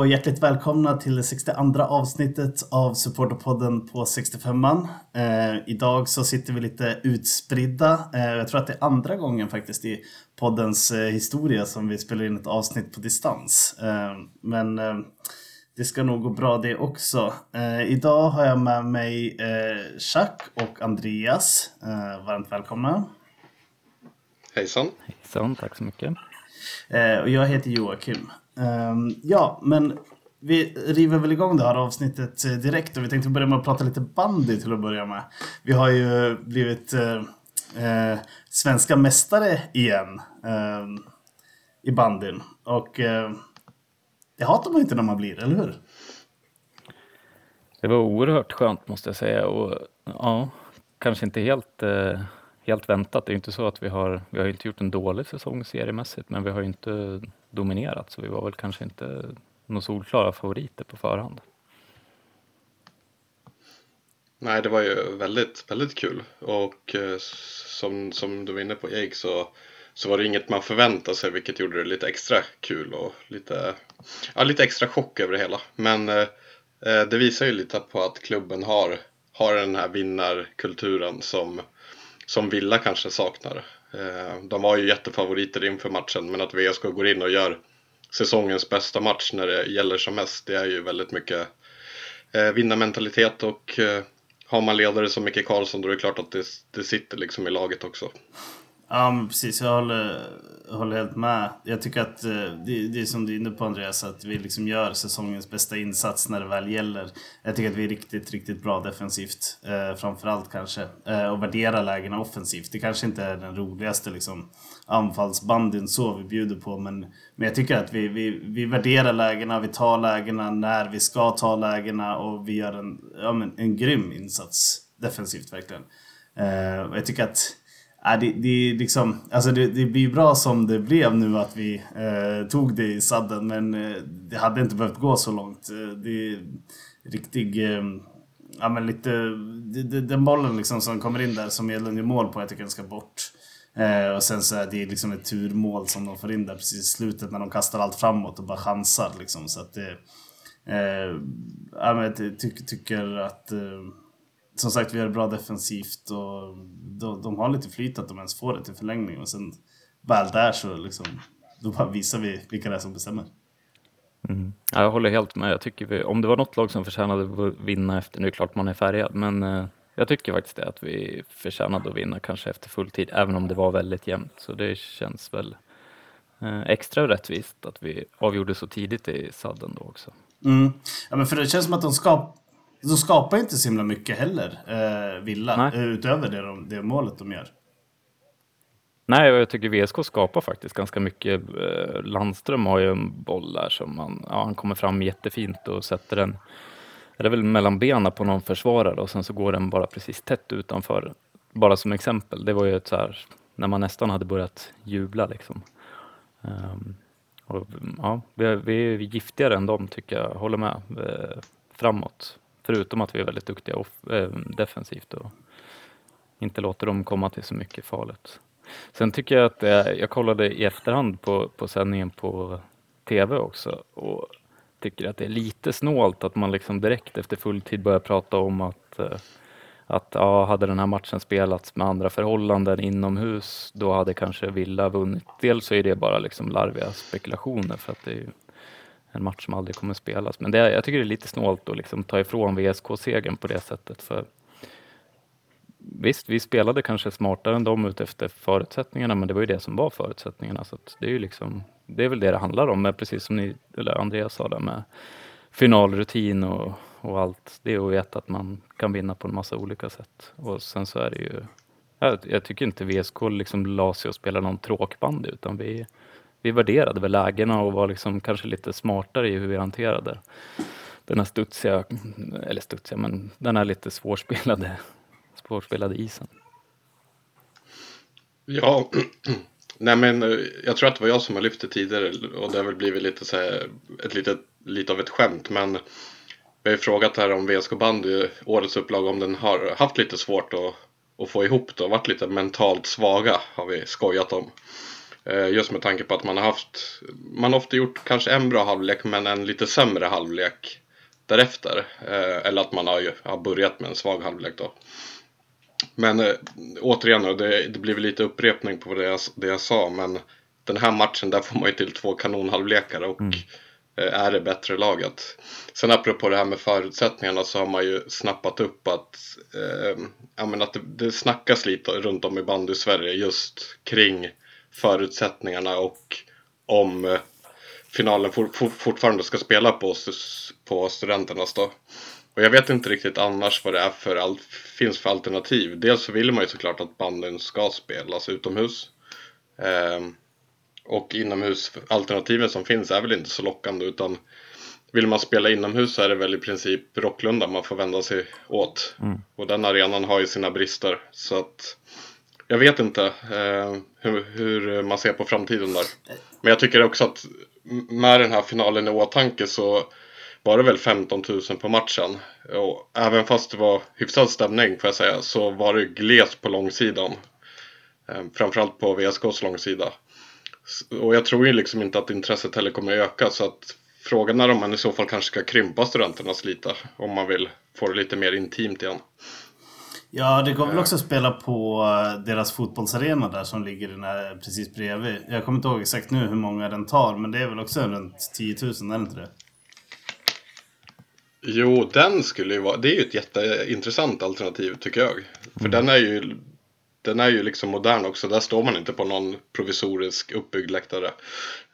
och hjärtligt välkomna till det 62 avsnittet av Supporterpodden på 65an. Eh, idag så sitter vi lite utspridda. Eh, jag tror att det är andra gången faktiskt i poddens eh, historia som vi spelar in ett avsnitt på distans. Eh, men eh, det ska nog gå bra det också. Eh, idag har jag med mig eh, Chuck och Andreas. varmt välkomna. Hejsan. Hejsan, tack så mycket. och jag heter Joakim. Um, ja, men vi river väl igång det här avsnittet eh, direkt och vi tänkte börja med att prata lite bandy till att börja med. Vi har ju blivit uh, uh, svenska mästare igen uh, i bandyn och det hatar man inte när man blir, eller hur? Det var oerhört skönt måste jag säga och ja, kanske inte helt helt väntat. Det är inte så att vi har, vi har inte gjort en dålig säsong seriemässigt, men vi har inte dominerat, så vi var väl kanske inte några solklara favoriter på förhand. Nej, det var ju väldigt, väldigt kul och eh, som, som du var inne på Jake så, så var det inget man förväntade sig vilket gjorde det lite extra kul och lite, ja, lite extra chock över det hela. Men eh, eh det visar ju lite på att klubben har, har den här vinnarkulturen som, som Villa kanske saknar. Eh, de var ju jättefavoriter inför matchen men att VSK går in och gör säsongens bästa match när det gäller som mest det är ju väldigt mycket eh, vinnarmentalitet och eh, har man ledare som Micke Karlsson då är det klart att det, det sitter liksom i laget också. Ja, men precis. Jag håller, håller helt med. Jag tycker att eh, det, det är som du är inne på Andreas, att vi liksom gör säsongens bästa insats när det väl gäller. Jag tycker att vi är riktigt, riktigt bra defensivt. Eh, framförallt kanske. Eh, och värderar lägena offensivt. Det kanske inte är den roligaste liksom, anfallsbandyn så vi bjuder på, men, men jag tycker att vi, vi, vi värderar lägena, vi tar lägena när vi ska ta lägena och vi gör en, ja, men, en grym insats defensivt verkligen. Eh, jag tycker att Ja, det, det, liksom, alltså det, det blir bra som det blev nu att vi eh, tog det i sadden men eh, det hade inte behövt gå så långt. Eh, det är riktig, eh, ja men lite, det, den bollen liksom som kommer in där som Edlund gör mål på, jag tycker den ska bort. Eh, och sen så är det liksom ett turmål som de får in där precis i slutet när de kastar allt framåt och bara chansar liksom. Så att det, eh, ja, men jag ty, tycker att eh, som sagt, vi gör det bra defensivt och de, de har lite flyt att de ens får det till förlängning och sen väl där så liksom, då bara visar vi vilka det är som bestämmer. Mm. Ja, jag håller helt med. Jag tycker vi, om det var något lag som förtjänade att vinna efter, nu är det klart man är färgad, men eh, jag tycker faktiskt det att vi förtjänade att vinna kanske efter full tid, även om det var väldigt jämnt. Så det känns väl eh, extra rättvist att vi avgjorde så tidigt i sadden då också. Mm. Ja, men för det känns som att de skapar de skapar inte så himla mycket heller, eh, Villa, Nej. utöver det, de, det målet de gör. Nej, jag tycker VSK skapar faktiskt ganska mycket. Eh, Landström har ju en boll där som han, ja, han kommer fram jättefint och sätter den, det är väl mellan benen på någon försvarare och sen så går den bara precis tätt utanför. Bara som exempel, det var ju ett så här, när man nästan hade börjat jubla liksom. Um, och, ja, vi, vi är giftigare än dem tycker jag, håller med. Eh, framåt. Förutom att vi är väldigt duktiga off, äh, defensivt och inte låter dem komma till så mycket farligt. Sen tycker jag att äh, jag kollade i efterhand på, på sändningen på TV också och tycker att det är lite snålt att man liksom direkt efter fulltid börjar prata om att äh, att ja, hade den här matchen spelats med andra förhållanden inomhus, då hade kanske Villa vunnit. Dels så är det bara liksom larviga spekulationer för att det är en match som aldrig kommer spelas. Men det, jag tycker det är lite snålt att liksom ta ifrån VSK-segern på det sättet. För Visst, vi spelade kanske smartare än dem utefter förutsättningarna, men det var ju det som var förutsättningarna. Så det, är ju liksom, det är väl det det handlar om, men precis som ni, eller Andreas sa där med finalrutin och, och allt. Det är att veta att man kan vinna på en massa olika sätt. Och sen så är det ju, jag, jag tycker inte VSK liksom la sig och spelade någon tråkbandy, utan vi, vi värderade väl lägena och var liksom kanske lite smartare i hur vi hanterade den här studsiga, eller studsiga, men den här lite svårspelade, svårspelade isen. Ja, nej men eh, jag tror att det var jag som har lyft det tidigare och det har väl blivit lite så här, ett litet, lite av ett skämt men vi har ju frågat här om VSK bandy, årets upplag, om den har haft lite svårt att, att få ihop det och varit lite mentalt svaga har vi skojat om. Eh, just med tanke på att man har haft, man har ofta gjort kanske en bra halvlek men en lite sämre halvlek därefter. Eh, eller att man har, har börjat med en svag halvlek då. Men äh, återigen, det, det blir lite upprepning på det jag, det jag sa, men den här matchen där får man ju till två kanonhalvlekar och mm. är det bättre laget. Sen apropå det här med förutsättningarna så har man ju snappat upp att, men att det, det snackas lite runt om i bandy-Sverige just kring förutsättningarna och om finalen for, for, fortfarande ska spela på, på studenternas då. Och jag vet inte riktigt annars vad det är för all, finns för alternativ. Dels så vill man ju såklart att banden ska spelas utomhus. Eh, och inomhusalternativen som finns är väl inte så lockande utan vill man spela inomhus så är det väl i princip Rocklunda man får vända sig åt. Mm. Och den arenan har ju sina brister. Så att jag vet inte eh, hur, hur, man ser på framtiden där. Men jag tycker också att med den här finalen i åtanke så var det väl 15 000 på matchen. Och även fast det var hyfsad stämning får jag säga så var det glest på långsidan. Eh, framförallt på VSKs långsida. Och jag tror ju liksom inte att intresset heller kommer att öka så att frågan är om man i så fall kanske ska krympa studenternas lite om man vill få det lite mer intimt igen. Ja, det går väl också att spela på eh, deras fotbollsarena där som ligger här, precis bredvid. Jag kommer inte ihåg exakt nu hur många den tar, men det är väl också runt 10 000, är det inte det? Jo, den skulle ju vara, det är ju ett jätteintressant alternativ tycker jag. För mm. den är ju den är ju liksom modern också. Där står man inte på någon provisorisk uppbyggd läktare.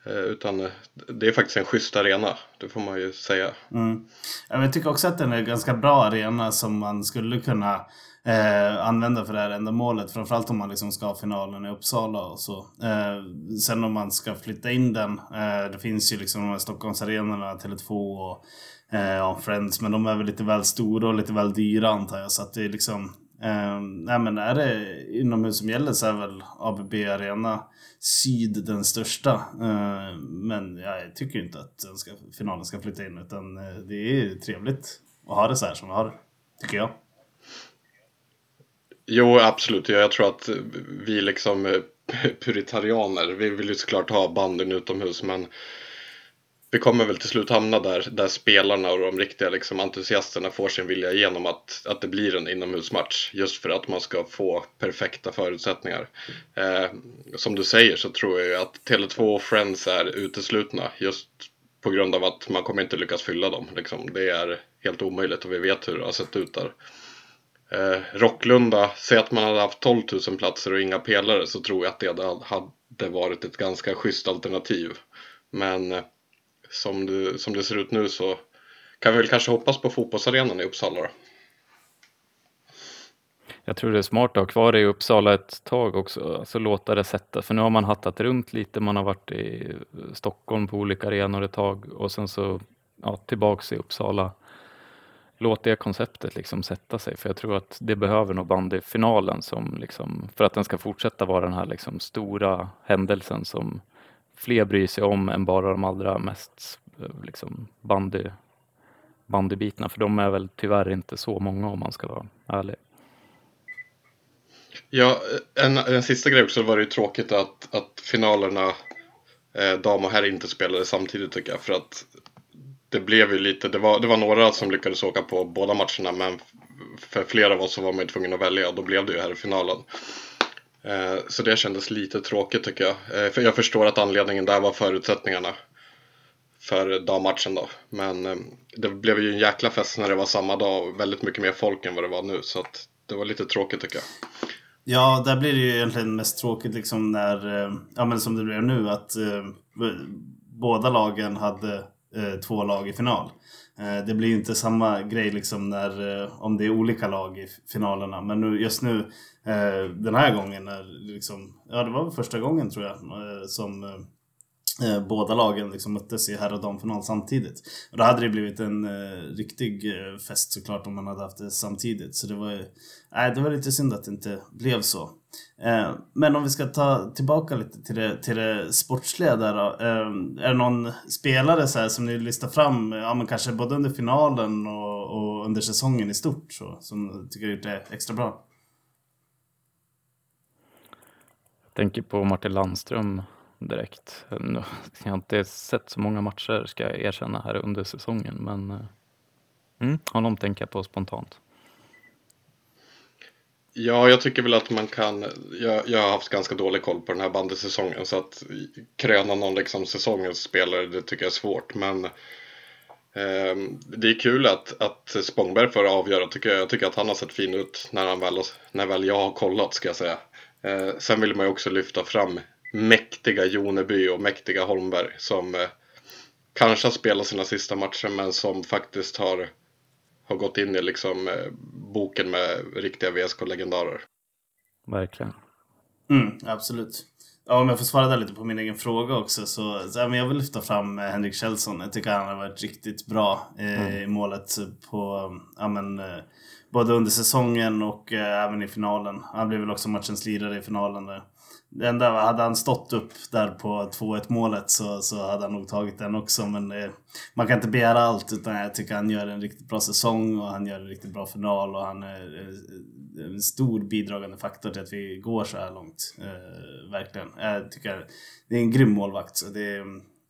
Eh, utan eh, det är faktiskt en schysst arena. Det får man ju säga. Mm. Jag tycker också att den är en ganska bra arena som man skulle kunna eh, använda för det här ändamålet. Framförallt om man liksom ska ha finalen i Uppsala och så. Eh, sen om man ska flytta in den. Eh, det finns ju liksom de här Stockholmsarenorna, Tele2 och eh, ja, Friends. Men de är väl lite väl stora och lite väl dyra antar jag. Så att det är liksom Eh, nej men är det inomhus som gäller så är väl ABB Arena Syd den största. Eh, men jag tycker inte att den ska, finalen ska flytta in utan eh, det är trevligt att ha det så här som vi har det. Tycker jag. Jo absolut, jag tror att vi liksom eh, puritarianer, vi vill ju såklart ha banden utomhus men vi kommer väl till slut hamna där, där spelarna och de riktiga liksom, entusiasterna får sin vilja igenom att, att det blir en inomhusmatch just för att man ska få perfekta förutsättningar. Eh, som du säger så tror jag ju att Tele2 och Friends är uteslutna just på grund av att man kommer inte lyckas fylla dem. Liksom. Det är helt omöjligt och vi vet hur det har sett ut där. Eh, Rocklunda, säg att man hade haft 12 000 platser och inga pelare så tror jag att det hade varit ett ganska schysst alternativ. Men eh, som det, som det ser ut nu så kan vi väl kanske hoppas på fotbollsarenan i Uppsala då. Jag tror det är smart att ha kvar det i Uppsala ett tag också, alltså låta det sätta. För nu har man hattat runt lite, man har varit i Stockholm på olika arenor ett tag och sen så ja, tillbaks i Uppsala. Låt det konceptet liksom sätta sig, för jag tror att det behöver nog bandyfinalen som liksom, för att den ska fortsätta vara den här liksom stora händelsen som fler bryr sig om än bara de allra mest eh, liksom, bandy, bandybitarna. För de är väl tyvärr inte så många om man ska vara ärlig. Ja, en, en sista grej också var det ju tråkigt att, att finalerna eh, dam och herr inte spelade samtidigt tycker jag. För att det blev ju lite, det var, det var några som lyckades åka på båda matcherna men för flera av oss så var man ju tvungen att välja och då blev det ju här i finalen. Eh, så det kändes lite tråkigt tycker jag. Eh, för jag förstår att anledningen där var förutsättningarna för dammatchen då. Men eh, det blev ju en jäkla fest när det var samma dag och väldigt mycket mer folk än vad det var nu. Så att det var lite tråkigt tycker jag. Ja, där blir det ju egentligen mest tråkigt liksom när, eh, ja men som det blev nu, att eh, båda lagen hade Eh, två lag i final. Eh, det blir inte samma grej liksom när, eh, om det är olika lag i finalerna. Men nu, just nu, den här gången, när liksom, ja det var första gången tror jag som eh, båda lagen liksom möttes i herr och damfinal samtidigt. Och då hade det blivit en eh, riktig eh, fest såklart om man hade haft det samtidigt. Så det var, eh, det var lite synd att det inte blev så. Eh, men om vi ska ta tillbaka lite till det, till det sportsliga där då. Eh, är det någon spelare så här, som ni listar fram, ja men kanske både under finalen och, och under säsongen i stort så, som tycker gjort det extra bra? Jag tänker på Martin Landström direkt. Jag har inte sett så många matcher ska jag erkänna här under säsongen men eh, mm, honom tänker jag på spontant. Ja, jag tycker väl att man kan. Jag, jag har haft ganska dålig koll på den här bandysäsongen så att kröna någon liksom säsongens spelare det tycker jag är svårt. Men eh, det är kul att, att Spångberg får avgöra tycker jag. Jag tycker att han har sett fin ut när, han väl, när väl jag har kollat ska jag säga. Eh, sen vill man ju också lyfta fram mäktiga Joneby och mäktiga Holmberg som eh, kanske har spelat sina sista matcher men som faktiskt har har gått in i liksom eh, boken med riktiga VSK-legendarer. Verkligen. Mm, absolut. Ja, om jag får svara där lite på min egen fråga också så, så ja, men jag vill lyfta fram eh, Henrik Kjellson. Jag tycker han har varit riktigt bra eh, mm. i målet på, ja, men, eh, både under säsongen och eh, även i finalen. Han blev väl också matchens lirare i finalen. Där. Det enda, hade han stått upp där på 2-1 målet så, så hade han nog tagit den också. Men eh, man kan inte begära allt utan jag tycker han gör en riktigt bra säsong och han gör en riktigt bra final och han är eh, en stor bidragande faktor till att vi går så här långt. Eh, verkligen. Jag tycker det är en grym målvakt. Så det, är,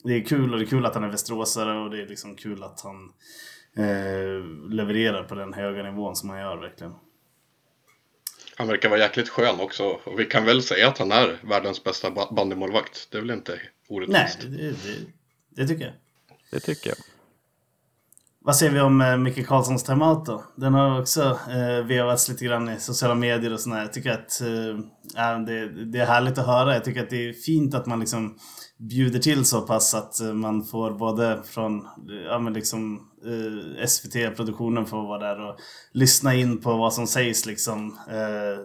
det är kul och det är kul att han är västeråsare och det är liksom kul att han eh, levererar på den höga nivån som han gör verkligen. Han verkar vara jäkligt skön också. Och vi kan väl säga att han är världens bästa bandymålvakt. Det är väl inte orättvist? Nej, det, det, det, tycker jag. Det tycker jag. Vad säger vi om eh, Micke Karlssons timeout då? Den har också eh, vevats lite grann i sociala medier och sådär. Jag tycker att eh, det, det, är härligt att höra. Jag tycker att det är fint att man liksom bjuder till så pass att eh, man får både från eh, ja, men liksom, eh, SVT-produktionen får vara där och lyssna in på vad som sägs liksom eh,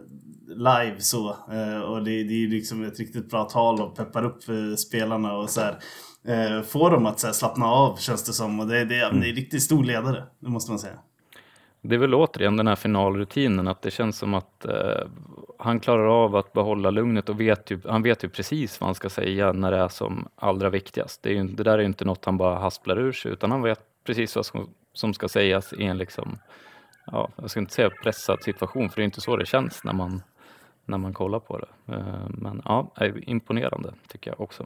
live så. Eh, och det, det är liksom ett riktigt bra tal och peppar upp eh, spelarna och så här, eh, får dem att här, slappna av känns det som. Och det, det, mm. det är riktigt stor ledare, det måste man säga. Det är väl återigen den här finalrutinen, att det känns som att eh, han klarar av att behålla lugnet och vet ju, han vet ju precis vad han ska säga när det är som allra viktigast. Det, är ju, det där är ju inte något han bara hasplar ur sig, utan han vet precis vad som, som ska sägas i en liksom, ja, jag ska inte säga pressad situation, för det är inte så det känns när man, när man kollar på det. Eh, men ja, imponerande tycker jag också.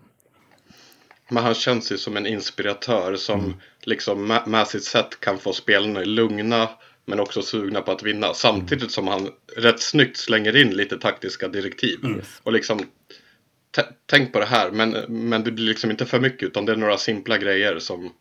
Men han känns ju som en inspiratör som mm. liksom med, sitt sätt kan få spelarna lugna men också sugna på att vinna. Samtidigt som han rätt snyggt slänger in lite taktiska direktiv. Mm. Och liksom Tänk på det här men, men det blir liksom inte för mycket utan det är några simpla grejer som,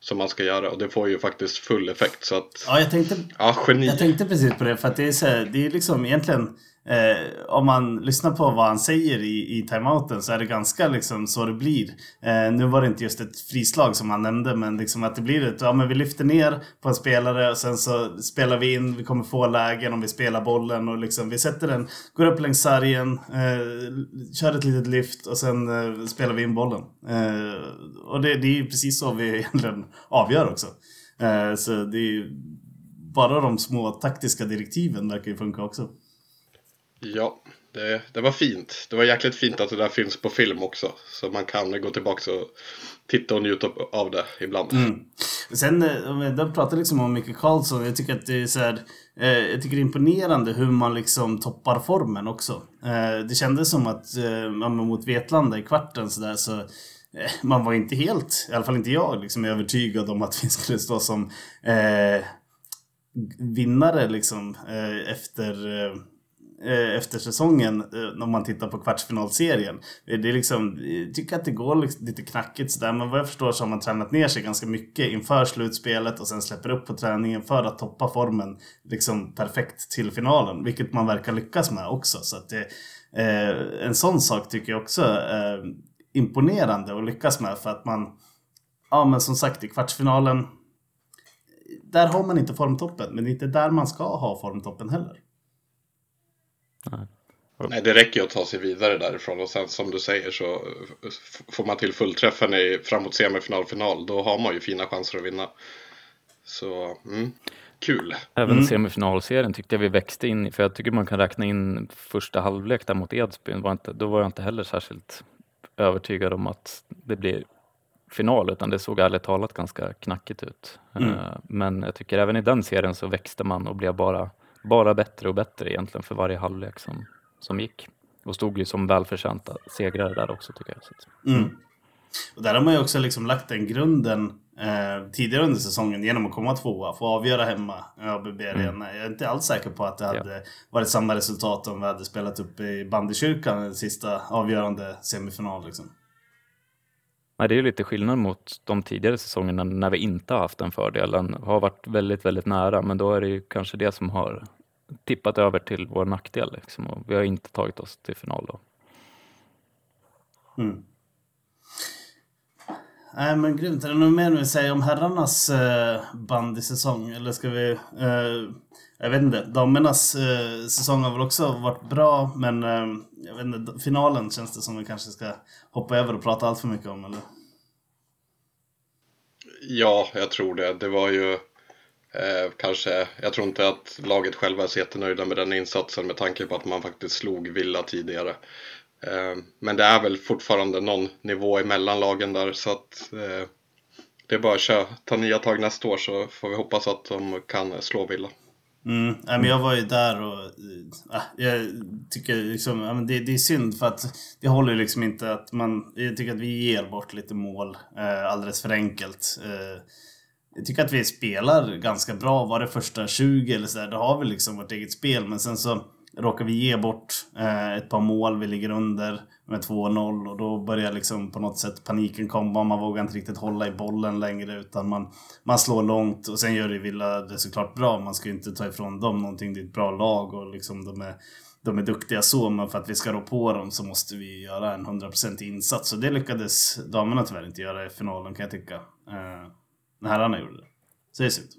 som man ska göra och det får ju faktiskt full effekt. Så att, ja, jag tänkte, ja, geni. jag tänkte precis på det för att det är, så här, det är liksom egentligen Eh, om man lyssnar på vad han säger i, i timeouten så är det ganska liksom så det blir. Eh, nu var det inte just ett frislag som han nämnde men liksom att det blir ett, ja men vi lyfter ner på en spelare och sen så spelar vi in, vi kommer få lägen om vi spelar bollen och liksom vi sätter den, går upp längs sargen, eh, kör ett litet lyft och sen eh, spelar vi in bollen. Eh, och det, det är ju precis så vi egentligen avgör också. Eh, så det är bara de små taktiska direktiven verkar ju funka också. Ja, det, det var fint. Det var jäkligt fint att det där finns på film också. Så man kan gå tillbaka och titta och njuta av det ibland. Mm. Sen, de om vi pratar liksom om Micke Karlsson. Jag tycker att det är så här, eh, jag tycker det är imponerande hur man liksom toppar formen också. Eh, det kändes som att eh, mot Vetlanda i kvarten så där så eh, man var inte helt, i alla fall inte jag, liksom övertygad om att vi skulle stå som eh, vinnare liksom eh, efter Eh, Eh, efter säsongen eh, om man tittar på kvartsfinalserien. Eh, det är liksom, jag tycker att det går liksom lite knackigt sådär men vad jag förstår så har man tränat ner sig ganska mycket inför slutspelet och sen släpper upp på träningen för att toppa formen liksom perfekt till finalen. Vilket man verkar lyckas med också. Så att det, en sån sak tycker jag också är imponerande att lyckas med för att man, ja men som sagt i kvartsfinalen där har man inte formtoppen men det är inte där man ska ha formtoppen heller. Nej. Nej, det räcker ju att ta sig vidare därifrån och sen som du säger så får man till fullträffen i framåt semifinal, final, då har man ju fina chanser att vinna. Så, mm, kul. Även mm. semifinalserien tyckte jag vi växte in i, för jag tycker man kan räkna in första halvlek där mot Edsbyn, var inte, då var jag inte heller särskilt övertygad om att det blir final, utan det såg ärligt talat ganska knackigt ut. Mm. Eh, men jag tycker även i den serien så växte man och blev bara bara bättre och bättre egentligen för varje halvlek som, som gick. och stod ju som välförtjänta segrare där också tycker jag. Så. Mm. Och där har man ju också liksom lagt den grunden eh, tidigare under säsongen genom att komma tvåa, få avgöra hemma ABB Arena. Mm. Jag är inte alls säker på att det hade ja. varit samma resultat om vi hade spelat upp i bandykyrkan den sista avgörande semifinal. Liksom. Nej, det är ju lite skillnad mot de tidigare säsongerna när vi inte har haft den fördelen. Har varit väldigt, väldigt nära, men då är det ju kanske det som har tippat över till vår nackdel. Liksom, och vi har inte tagit oss till final då. Mm. Nej men grymt. Är det något mer du vill säga om herrarnas eh, bandysäsong? Eller ska vi... Eh, jag vet inte. Damernas eh, säsong har väl också varit bra men eh, jag vet inte, finalen känns det som vi kanske ska hoppa över och prata allt för mycket om eller? Ja, jag tror det. Det var ju eh, kanske, jag tror inte att laget själva är så jättenöjda med den insatsen med tanke på att man faktiskt slog Villa tidigare. Eh, men det är väl fortfarande någon nivå emellan lagen där så att eh, det är bara att köra, ta nya tag nästa år så får vi hoppas att de kan slå Villa. Mm, men jag var ju där och äh, jag tycker liksom, det, det är synd för att det håller ju liksom inte att man, jag tycker att vi ger bort lite mål äh, alldeles för enkelt. Äh, jag tycker att vi spelar ganska bra. Var det första 20 eller sådär, då har vi liksom vårt eget spel. Men sen så råkar vi ge bort eh, ett par mål, vi ligger under med 2-0 och då börjar liksom på något sätt paniken komma. Man vågar inte riktigt hålla i bollen längre utan man, man slår långt och sen gör ju Villa det såklart bra. Man ska ju inte ta ifrån dem någonting. Det är ett bra lag och liksom de är, de är duktiga så men för att vi ska rå på dem så måste vi göra en 100% insats. Och det lyckades damerna tyvärr inte göra i finalen kan jag tycka. Eh, när herrarna gjorde det. Så det ser ut.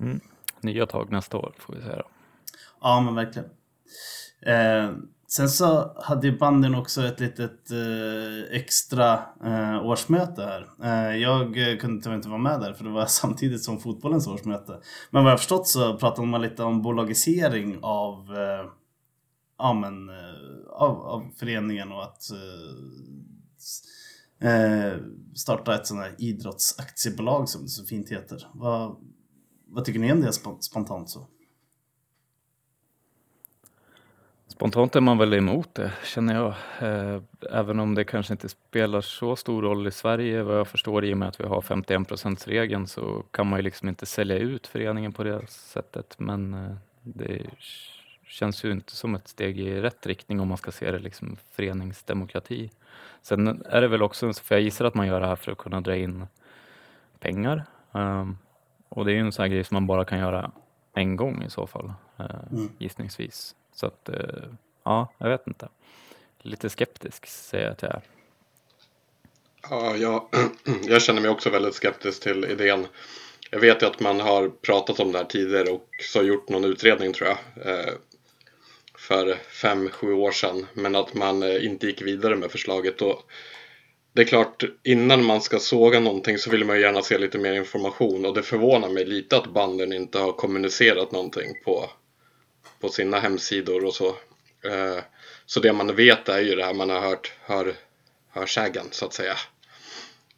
Mm. Nya tag nästa år får vi säga då. Ja men verkligen. Eh, sen så hade ju banden också ett litet eh, extra eh, årsmöte här. Eh, jag kunde tyvärr inte vara med där för det var samtidigt som fotbollens årsmöte. Men vad jag förstått så pratade man lite om bolagisering av, eh, ja, men, eh, av, av föreningen och att Eh, starta ett sånt här idrottsaktiebolag som det så fint heter. Vad, vad tycker ni om det spontant så? Spontant är man väl emot det, känner jag. Eh, även om det kanske inte spelar så stor roll i Sverige, vad jag förstår, i och med att vi har 51% regeln så kan man ju liksom inte sälja ut föreningen på det sättet. Men eh, det känns ju inte som ett steg i rätt riktning om man ska se det liksom föreningsdemokrati. Sen är det väl också, för jag gissar att man gör det här för att kunna dra in pengar. Um, och det är ju en sån här grej som man bara kan göra en gång i så fall, uh, mm. gissningsvis. Så att, eh, ja, jag vet inte. Lite skeptisk säger jag att jag är. Ja, jag, jag känner mig också väldigt skeptisk till idén. Jag vet ju att man har pratat om det här tidigare och så gjort någon utredning tror jag. För fem, sju år sedan. Men att man eh, inte gick vidare med förslaget. Och det är klart, innan man ska såga någonting så vill man ju gärna se lite mer information. Och det förvånar mig lite att banden inte har kommunicerat någonting på på sina hemsidor och så. Eh, så det man vet är ju det här man har hört hör, hörsägen så att säga.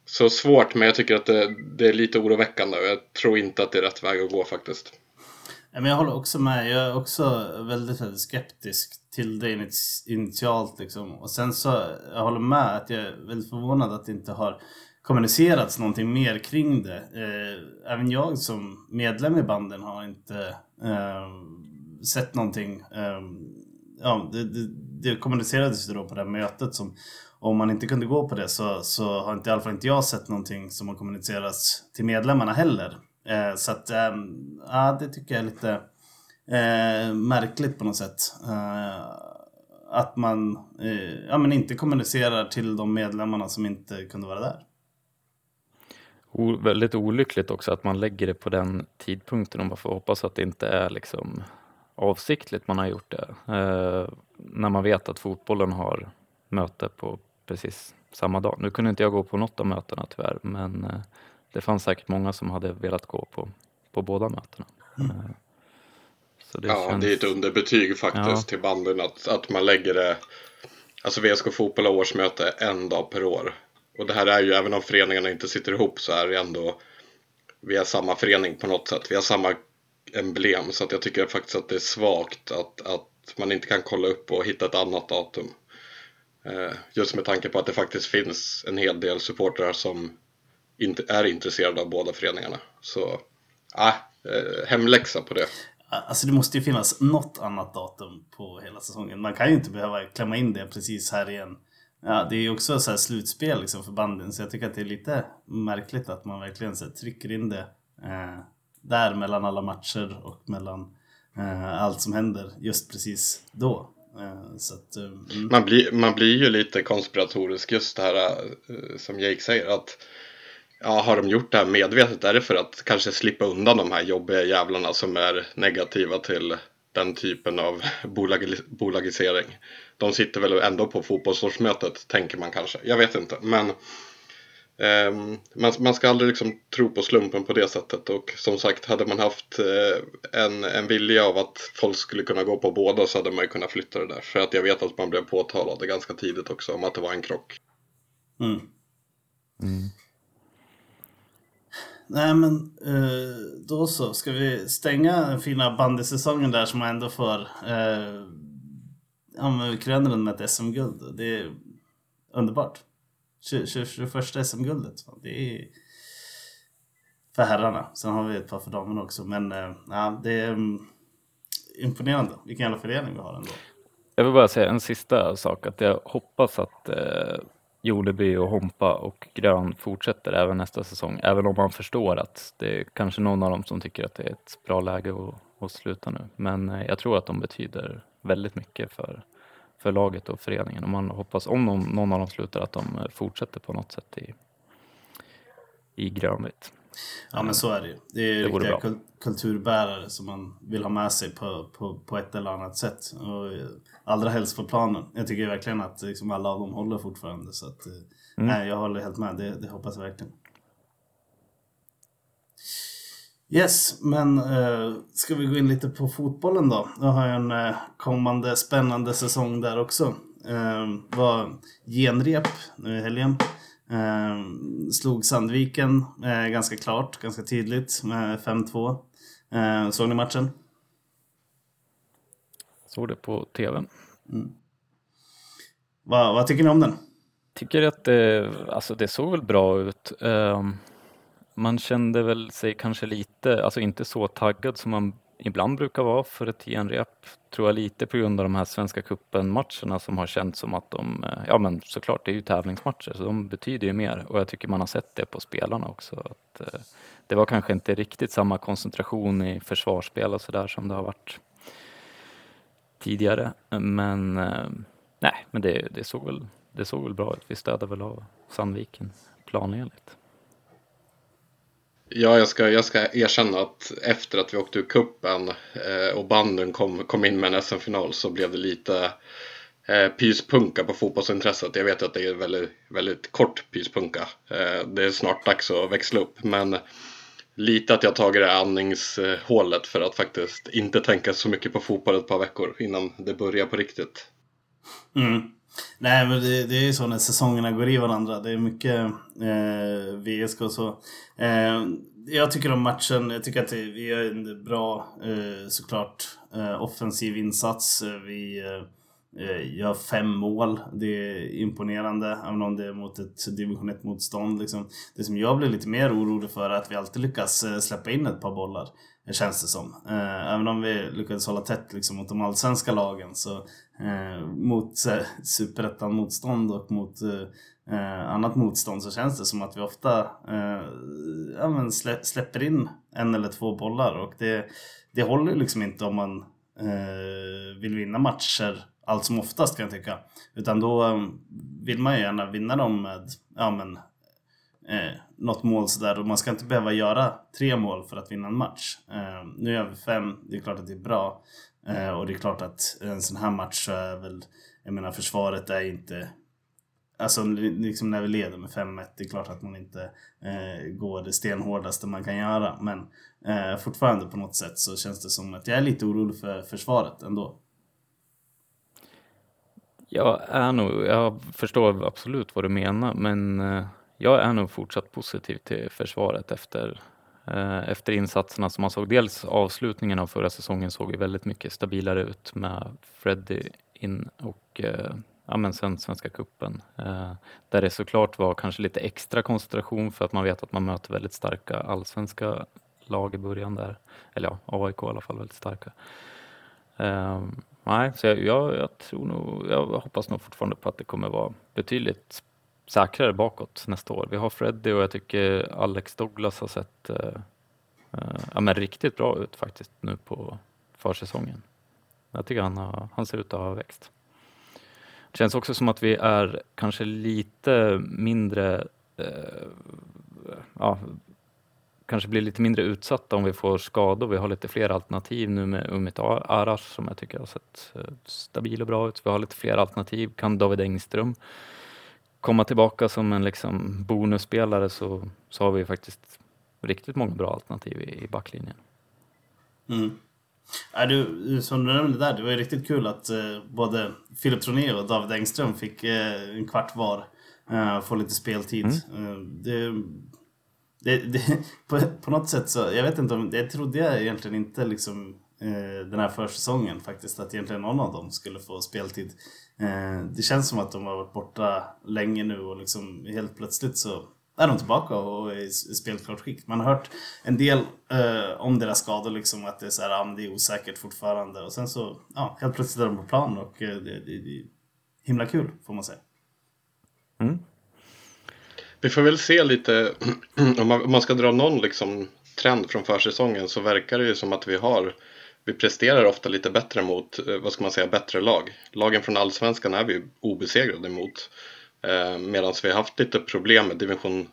Så svårt men jag tycker att det, det är lite oroväckande och jag tror inte att det är rätt väg att gå faktiskt. Men jag håller också med. Jag är också väldigt, väldigt skeptisk till det initialt. Liksom. Och sen så, jag håller med att jag är väldigt förvånad att det inte har kommunicerats någonting mer kring det. Eh, även jag som medlem i banden har inte eh, sett någonting. Um, ja, det, det, det kommunicerades ju då på det här mötet som om man inte kunde gå på det så, så har inte, i alla fall inte jag sett någonting som har kommunicerats till medlemmarna heller. Eh, så att, eh, ja, det tycker jag är lite eh, märkligt på något sätt. Eh, att man eh, ja, men inte kommunicerar till de medlemmarna som inte kunde vara där. O väldigt olyckligt också att man lägger det på den tidpunkten och man får hoppas att det inte är liksom avsiktligt man har gjort det. Eh, när man vet att fotbollen har möte på precis samma dag. Nu kunde inte jag gå på något av mötena tyvärr, men eh, det fanns säkert många som hade velat gå på, på båda mötena. Mm. Eh, det ja, känns... det är ett underbetyg faktiskt ja. till banden att, att man lägger det Alltså VSK Fotboll har årsmöte en dag per år. Och det här är ju, även om föreningarna inte sitter ihop så är det ändå Vi har samma förening på något sätt. Vi har samma emblem så att jag tycker faktiskt att det är svagt att, att man inte kan kolla upp och hitta ett annat datum. Eh, just med tanke på att det faktiskt finns en hel del supportrar som är intresserade av båda föreningarna. Så, ah, hemläxa på det. Alltså det måste ju finnas något annat datum på hela säsongen. Man kan ju inte behöva klämma in det precis här igen. Ja, det är ju också så slutspel liksom för banden så jag tycker att det är lite märkligt att man verkligen så trycker in det eh, där mellan alla matcher och mellan eh, allt som händer just precis då. Eh, så att, eh, mm. man, blir, man blir ju lite konspiratorisk just det här eh, som Jake säger att Ja, har de gjort det här medvetet? Är det för att kanske slippa undan de här jobbiga jävlarna som är negativa till den typen av bolag bolagisering? De sitter väl ändå på fotbollsårsmötet, tänker man kanske. Jag vet inte, men eh, man, man, ska aldrig liksom tro på slumpen på det sättet. Och som sagt, hade man haft eh, en, en vilja av att folk skulle kunna gå på båda så hade man ju kunnat flytta det där. För att jag vet att man blev påtalad ganska tidigt också om att det var en krock. Mm. Mm. Nej men eh, då så. Ska vi stänga den fina bandysäsongen där som man ändå får eh, ja, kröna den med ett SM-guld. Det är underbart. 21 SM-guldet. Det är för herrarna. Sen har vi ett par för damerna också. Men eh, ja, det är um, imponerande. Vilken jävla förening vi har ändå. Jag vill bara säga en sista sak. Att jag hoppas att eh, Joleby och Hompa och Grön fortsätter även nästa säsong. Även om man förstår att det är kanske någon av dem som tycker att det är ett bra läge att, att sluta nu. Men eh, jag tror att de betyder väldigt mycket för, för laget och föreningen. Och man hoppas, om någon, någon av dem slutar, att de eh, fortsätter på något sätt i, i grönvitt. Ja men så är det ju. Det är det riktiga kul kulturbärare som man vill ha med sig på, på, på ett eller annat sätt. Och eh, allra helst på planen. Jag tycker verkligen att liksom alla av dem håller fortfarande. Så att, eh, mm. nej, jag håller helt med. Det, det hoppas jag verkligen. Yes, men eh, ska vi gå in lite på fotbollen då? Jag har en eh, kommande spännande säsong där också. Eh, var genrep nu i helgen. Eh, slog Sandviken eh, ganska klart, ganska tydligt med 5-2. Eh, såg ni matchen? Såg det på TV. Mm. Vad, vad tycker ni om den? Tycker att det, alltså det såg väl bra ut. Ehm, man kände väl sig kanske lite, alltså inte så taggad som man ibland brukar vara för ett genrep. Tror jag lite på grund av de här Svenska cupen-matcherna som har känts som att de, eh, ja men såklart det är ju tävlingsmatcher så de betyder ju mer och jag tycker man har sett det på spelarna också. Att, eh, det var kanske inte riktigt samma koncentration i försvarsspel och sådär som det har varit tidigare. Men eh, nej, men det, det, såg väl, det såg väl bra ut. Vi stödde väl av Sandviken planenligt. Ja, jag ska, jag ska erkänna att efter att vi åkte ur kuppen eh, och banden kom, kom in med en SM-final så blev det lite eh, pyspunka på fotbollsintresset. Jag vet att det är väldigt, väldigt kort pyspunka. Eh, det är snart dags att växla upp men lite att jag tagit det andningshålet för att faktiskt inte tänka så mycket på fotboll ett par veckor innan det börjar på riktigt. Mm. Nej men det, det är ju så när säsongerna går i varandra. Det är mycket eh, VSK och så. Eh, jag tycker om matchen. Jag tycker att vi gör en bra eh, såklart eh, offensiv insats. Eh, vi eh, Eh, gör fem mål. Det är imponerande även om det är mot ett division 1 motstånd. Liksom. Det som jag blir lite mer orolig för är att vi alltid lyckas eh, släppa in ett par bollar. Eh, känns det som. Även om vi lyckades hålla tätt liksom, mot de allsvenska lagen så eh, mot eh, superettan-motstånd och mot eh, annat motstånd så känns det som att vi ofta eh, ja, men slä, släpper in en eller två bollar och det, det håller liksom inte om man eh, vill vinna matcher allt som oftast kan jag tycka. Utan då eh, vill man ju gärna vinna dem med ja, men, eh, något mål sådär och man ska inte behöva göra tre mål för att vinna en match. Eh, nu gör vi fem, det är klart att det är bra. Eh, och det är klart att en sån här match så är väl, jag menar försvaret är inte Alltså liksom när vi leder med 5-1, det är klart att man inte eh, går det stenhårdaste man kan göra. Men eh, fortfarande på något sätt så känns det som att jag är lite orolig för försvaret ändå. Jag är nog, jag förstår absolut vad du menar, men eh, jag är nog fortsatt positiv till försvaret efter eh, efter insatserna som man såg. Dels avslutningen av förra säsongen såg ju väldigt mycket stabilare ut med Freddie in och eh, ja, men sen Svenska Kuppen där det såklart var kanske lite extra koncentration för att man vet att man möter väldigt starka allsvenska lag i början där. Eller ja, AIK i alla fall väldigt starka. Um, nej, så jag, jag, jag, tror nog, jag hoppas nog fortfarande på att det kommer vara betydligt säkrare bakåt nästa år. Vi har Freddie och jag tycker Alex Douglas har sett eh, eh, ja, men riktigt bra ut faktiskt nu på försäsongen. Jag tycker han, har, han ser ut att ha växt. Det känns också som att vi är kanske lite mindre eh, ja, kanske blir lite mindre utsatta om vi får skador. Vi har lite fler alternativ nu med Umit Aras som jag tycker har sett eh, stabil och bra ut. Vi har lite fler alternativ. Kan David Engström komma tillbaka som en liksom bonusspelare så, så har vi faktiskt riktigt många bra alternativ i, i backlinjen. Mm. Ja, du, som du nämnde där, det var ju riktigt kul att eh, både Filip Troné och David Engström fick eh, en kvart var eh, få lite speltid. Mm. Eh, det det, det, på, på något sätt så, jag vet inte om, det trodde jag egentligen inte liksom eh, den här försäsongen faktiskt, att egentligen någon av dem skulle få speltid. Eh, det känns som att de har varit borta länge nu och liksom helt plötsligt så är de tillbaka och är i spelklart skick. Man har hört en del eh, om deras skador, liksom, att det är, så här, ja, det är osäkert fortfarande. Och sen så, ja, helt plötsligt är de på plan och eh, det, det, det är himla kul får man säga. Mm. Vi får väl se lite, om man, om man ska dra någon liksom trend från försäsongen så verkar det ju som att vi har vi presterar ofta lite bättre mot, eh, vad ska man säga, bättre lag. Lagen från Allsvenskan är vi obesegrade mot. Eh, Medan vi har haft lite problem med division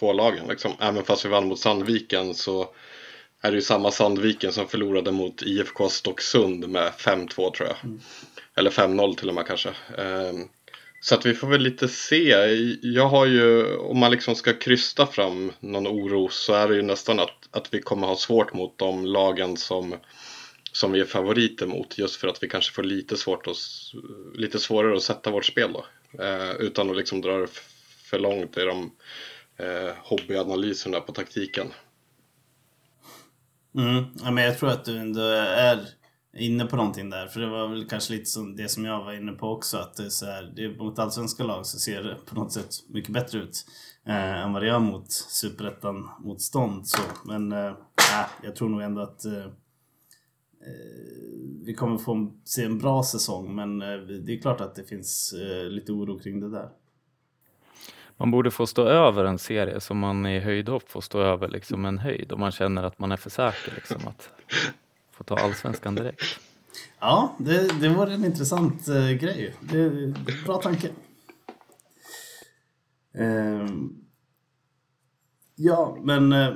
1-2-lagen. Liksom. Även fast vi vann mot Sandviken så är det ju samma Sandviken som förlorade mot IFK Stocksund med 5-2 tror jag. Mm. Eller 5-0 till och med kanske. Eh, så att vi får väl lite se. Jag har ju, om man liksom ska krysta fram någon oro så är det ju nästan att, att vi kommer ha svårt mot de lagen som, som vi är favoriter mot. Just för att vi kanske får lite, svårt att, lite svårare att sätta vårt spel då. Eh, utan att liksom dra det för långt i de eh, hobbyanalyserna på taktiken. Mm, ja, men jag tror att du ändå är inne på någonting där. För det var väl kanske lite som det som jag var inne på också. Att det är så här, det är mot allsvenska lag så ser det på något sätt mycket bättre ut. Eh, än vad det gör mot superettan-motstånd. Men eh, äh, jag tror nog ändå att eh, eh, vi kommer få se en bra säsong. Men eh, det är klart att det finns eh, lite oro kring det där. Man borde få stå över en serie som man i höjdhopp får stå över liksom en höjd om man känner att man är för säker. Liksom, att Få ta allsvenskan direkt. Ja, det, det var en intressant uh, grej. Det, det, bra tanke. Uh, ja, men... Uh,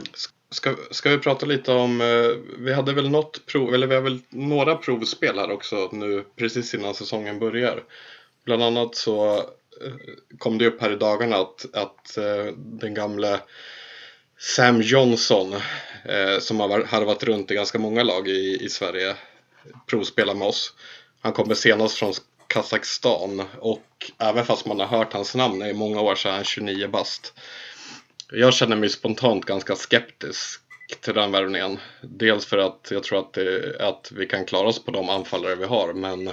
ska, ska vi prata lite om, uh, vi hade väl något prov, eller vi har väl några provspel här också nu precis innan säsongen börjar. Bland annat så kom det upp här i dagarna att, att den gamla Sam Johnson eh, Eh, som har harvat runt i ganska många lag i, i Sverige provspelar med oss. Han kommer senast från Kazakstan och även fast man har hört hans namn i många år så är han 29 bast. Jag känner mig spontant ganska skeptisk till den värvningen. Dels för att jag tror att, det, att vi kan klara oss på de anfallare vi har men,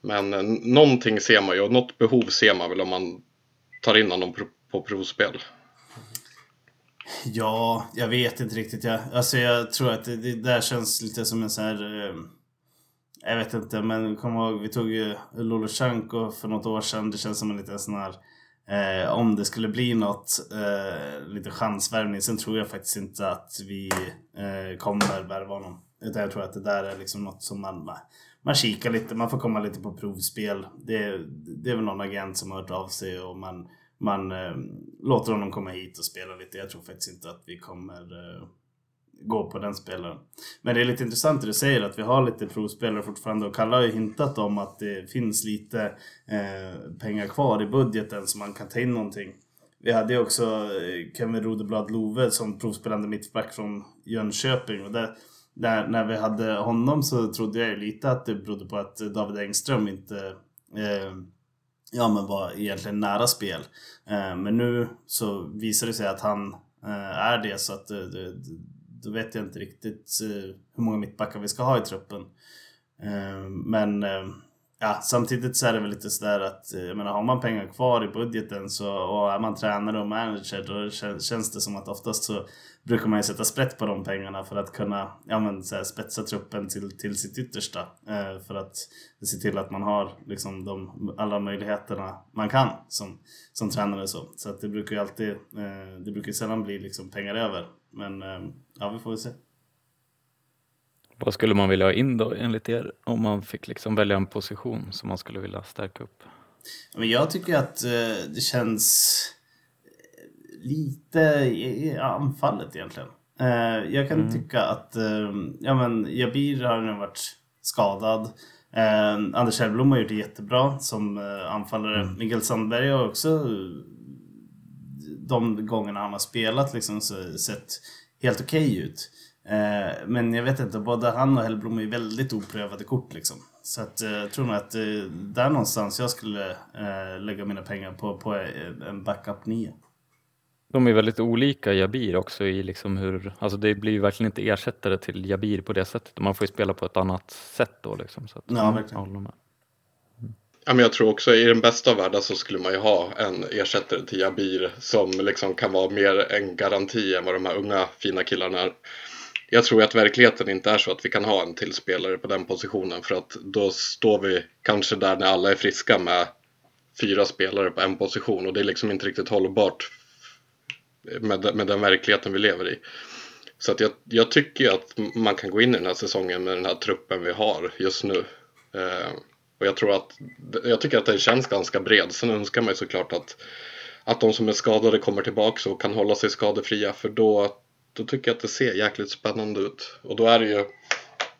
men eh, någonting ser man ju och något behov ser man väl om man tar in honom på provspel. Ja, jag vet inte riktigt. Jag, alltså jag tror att det, det där känns lite som en sån här... Eh, jag vet inte, men kom ihåg, vi tog ju Lolosjenko för något år sedan. Det känns som en liten sån här... Eh, om det skulle bli något, eh, lite chansvärvning. Sen tror jag faktiskt inte att vi eh, kommer värva honom. Utan jag tror att det där är liksom något som man, man kikar lite, man får komma lite på provspel. Det, det är väl någon agent som har hört av sig och man man eh, låter honom komma hit och spela lite. Jag tror faktiskt inte att vi kommer eh, gå på den spelaren. Men det är lite intressant det du säger att vi har lite provspelare fortfarande och Kalle har ju hintat om att det finns lite eh, pengar kvar i budgeten så man kan ta in någonting. Vi hade ju också eh, Kevin Rodeblad Love som provspelande mittback från Jönköping och där, där, när vi hade honom så trodde jag ju lite att det berodde på att David Engström inte eh, ja, men var egentligen nära spel. Eh, men nu så visar det sig att han eh, är det så att eh, då vet jag inte riktigt hur många mittbackar vi ska ha i truppen. Men Ja, samtidigt så är det väl lite sådär att jag menar, har man pengar kvar i budgeten så, och är man tränare och manager då känns det som att oftast så brukar man ju sätta sprätt på de pengarna för att kunna ja, men, så här, spetsa truppen till, till sitt yttersta. Eh, för att se till att man har liksom, de, alla möjligheterna man kan som, som tränare. Så, så att det brukar ju alltid, eh, det brukar sällan bli liksom, pengar över. Men eh, ja, vi får väl se. Vad skulle man vilja ha in då enligt er om man fick liksom välja en position som man skulle vilja stärka upp? Men jag tycker att eh, det känns lite i anfallet egentligen. Eh, jag kan mm. tycka att ja, men Jabir har nu varit skadad. Anders Hellblom har gjort det jättebra som anfallare. Mm. Mikael Sandberg har också de gångerna han har spelat liksom sett helt okej okay ut. Eh, men jag vet inte, både han och Hellblom är väldigt oprövade kort liksom. Så att, eh, jag tror nog att är där någonstans jag skulle eh, lägga mina pengar på, på en backup 9. De är väldigt olika Jabir också i liksom hur, alltså det blir ju verkligen inte ersättare till Jabir på det sättet. Man får ju spela på ett annat sätt då liksom. Så att, ja, verkligen. Mm. Ja, men jag tror också i den bästa av världar så skulle man ju ha en ersättare till Jabir som liksom kan vara mer en garanti än vad de här unga fina killarna är jag tror att verkligheten inte är så att vi kan ha en till spelare på den positionen för att då står vi kanske där när alla är friska med fyra spelare på en position och det är liksom inte riktigt hållbart med, med den verkligheten vi lever i. Så att jag, jag tycker att man kan gå in i den här säsongen med den här truppen vi har just nu. Eh, och jag tror att, jag tycker att den känns ganska bred. Sen önskar man ju såklart att, att de som är skadade kommer tillbaka och kan hålla sig skadefria för då då tycker jag att det ser jäkligt spännande ut. Och då är det ju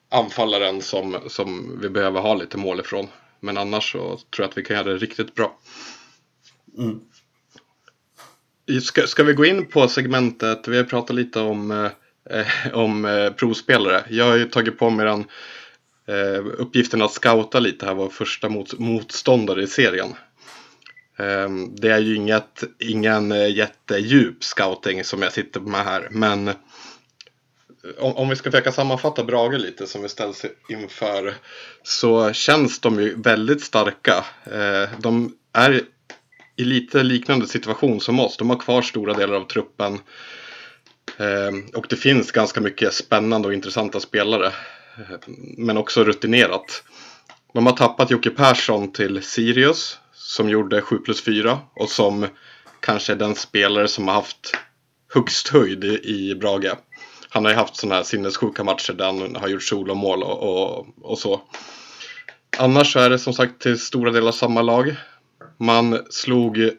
anfallaren som, som vi behöver ha lite mål ifrån. Men annars så tror jag att vi kan göra det riktigt bra. Mm. Ska, ska vi gå in på segmentet? Vi har pratat lite om, eh, eh, om eh, provspelare. Jag har ju tagit på mig den eh, uppgiften att scouta lite här, var första mot, motståndare i serien. Eh, det är ju inget, ingen eh, jättedjup scouting som jag sitter med här. Men eh, om, om vi ska försöka sammanfatta Brage lite som vi ställs inför. Så känns de ju väldigt starka. De är i lite liknande situation som oss. De har kvar stora delar av truppen. Ehm, och det finns ganska mycket spännande och intressanta spelare. Eh, men också rutinerat. De har tappat Jocke Persson till Sirius som gjorde 7 plus 4 och som kanske är den spelare som har haft högst höjd i Brage. Han har ju haft sådana här sinnessjuka matcher där han har gjort solomål och, och, och så. Annars så är det som sagt till stora delar samma lag. Man slog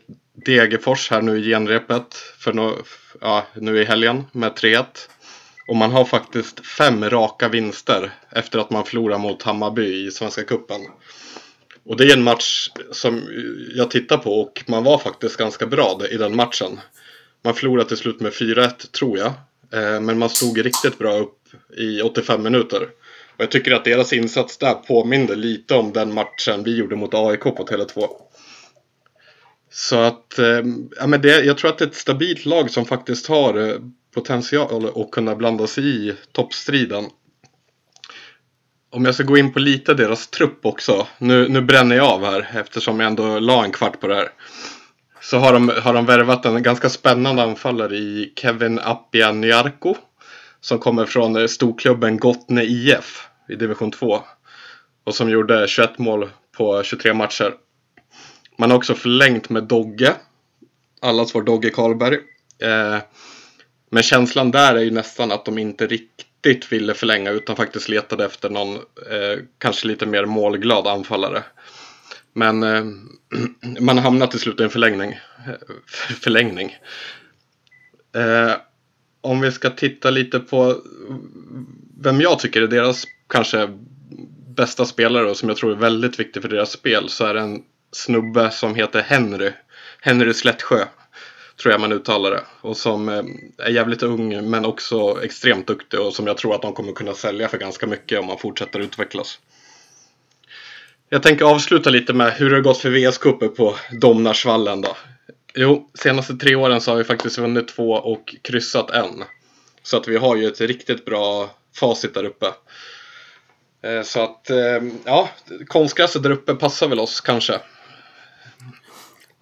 Degerfors här nu i genrepet för no, ja, nu i helgen med 3-1. Och man har faktiskt fem raka vinster efter att man förlorade mot Hammarby i Svenska Kuppen. Och det är en match som jag tittar på och man var faktiskt ganska bra i den matchen. Man förlorade till slut med 4-1 tror jag. Eh, men man stod riktigt bra upp i 85 minuter. Och jag tycker att deras insats där påminner lite om den matchen vi gjorde mot AIK på Tele2. Så att, ehm, ja men det, jag tror att det är ett stabilt lag som faktiskt har eh, potential att kunna blanda sig i toppstriden om jag ska gå in på lite deras trupp också. Nu, nu bränner jag av här eftersom jag ändå la en kvart på det här. Så har de, har de värvat en ganska spännande anfallare i Kevin Appia Nyarko. Som kommer från eh, storklubben Gottne IF i division 2. Och som gjorde 21 mål på 23 matcher. Man har också förlängt med Dogge. Allas vår Dogge Karlberg. Eh, men känslan där är ju nästan att de inte riktigt ville förlänga utan faktiskt letade efter någon eh, kanske lite mer målglad anfallare. Men eh, man hamnade till slut i en förlängning. förlängning. Eh, om vi ska titta lite på vem jag tycker är deras kanske bästa spelare och som jag tror är väldigt viktig för deras spel så är det en snubbe som heter Henry. Henry Slättsjö tror jag man uttalar det. Och som eh, är jävligt ung men också extremt duktig och som jag tror att de kommer kunna sälja för ganska mycket om man fortsätter utvecklas. Jag tänker avsluta lite med hur det har gått för VSK uppe på Domnarsvallen då. Jo, senaste tre åren så har vi faktiskt vunnit två och kryssat en. Så att vi har ju ett riktigt bra facit där uppe. Eh, så att, eh, ja, konstgräset där uppe passar väl oss kanske.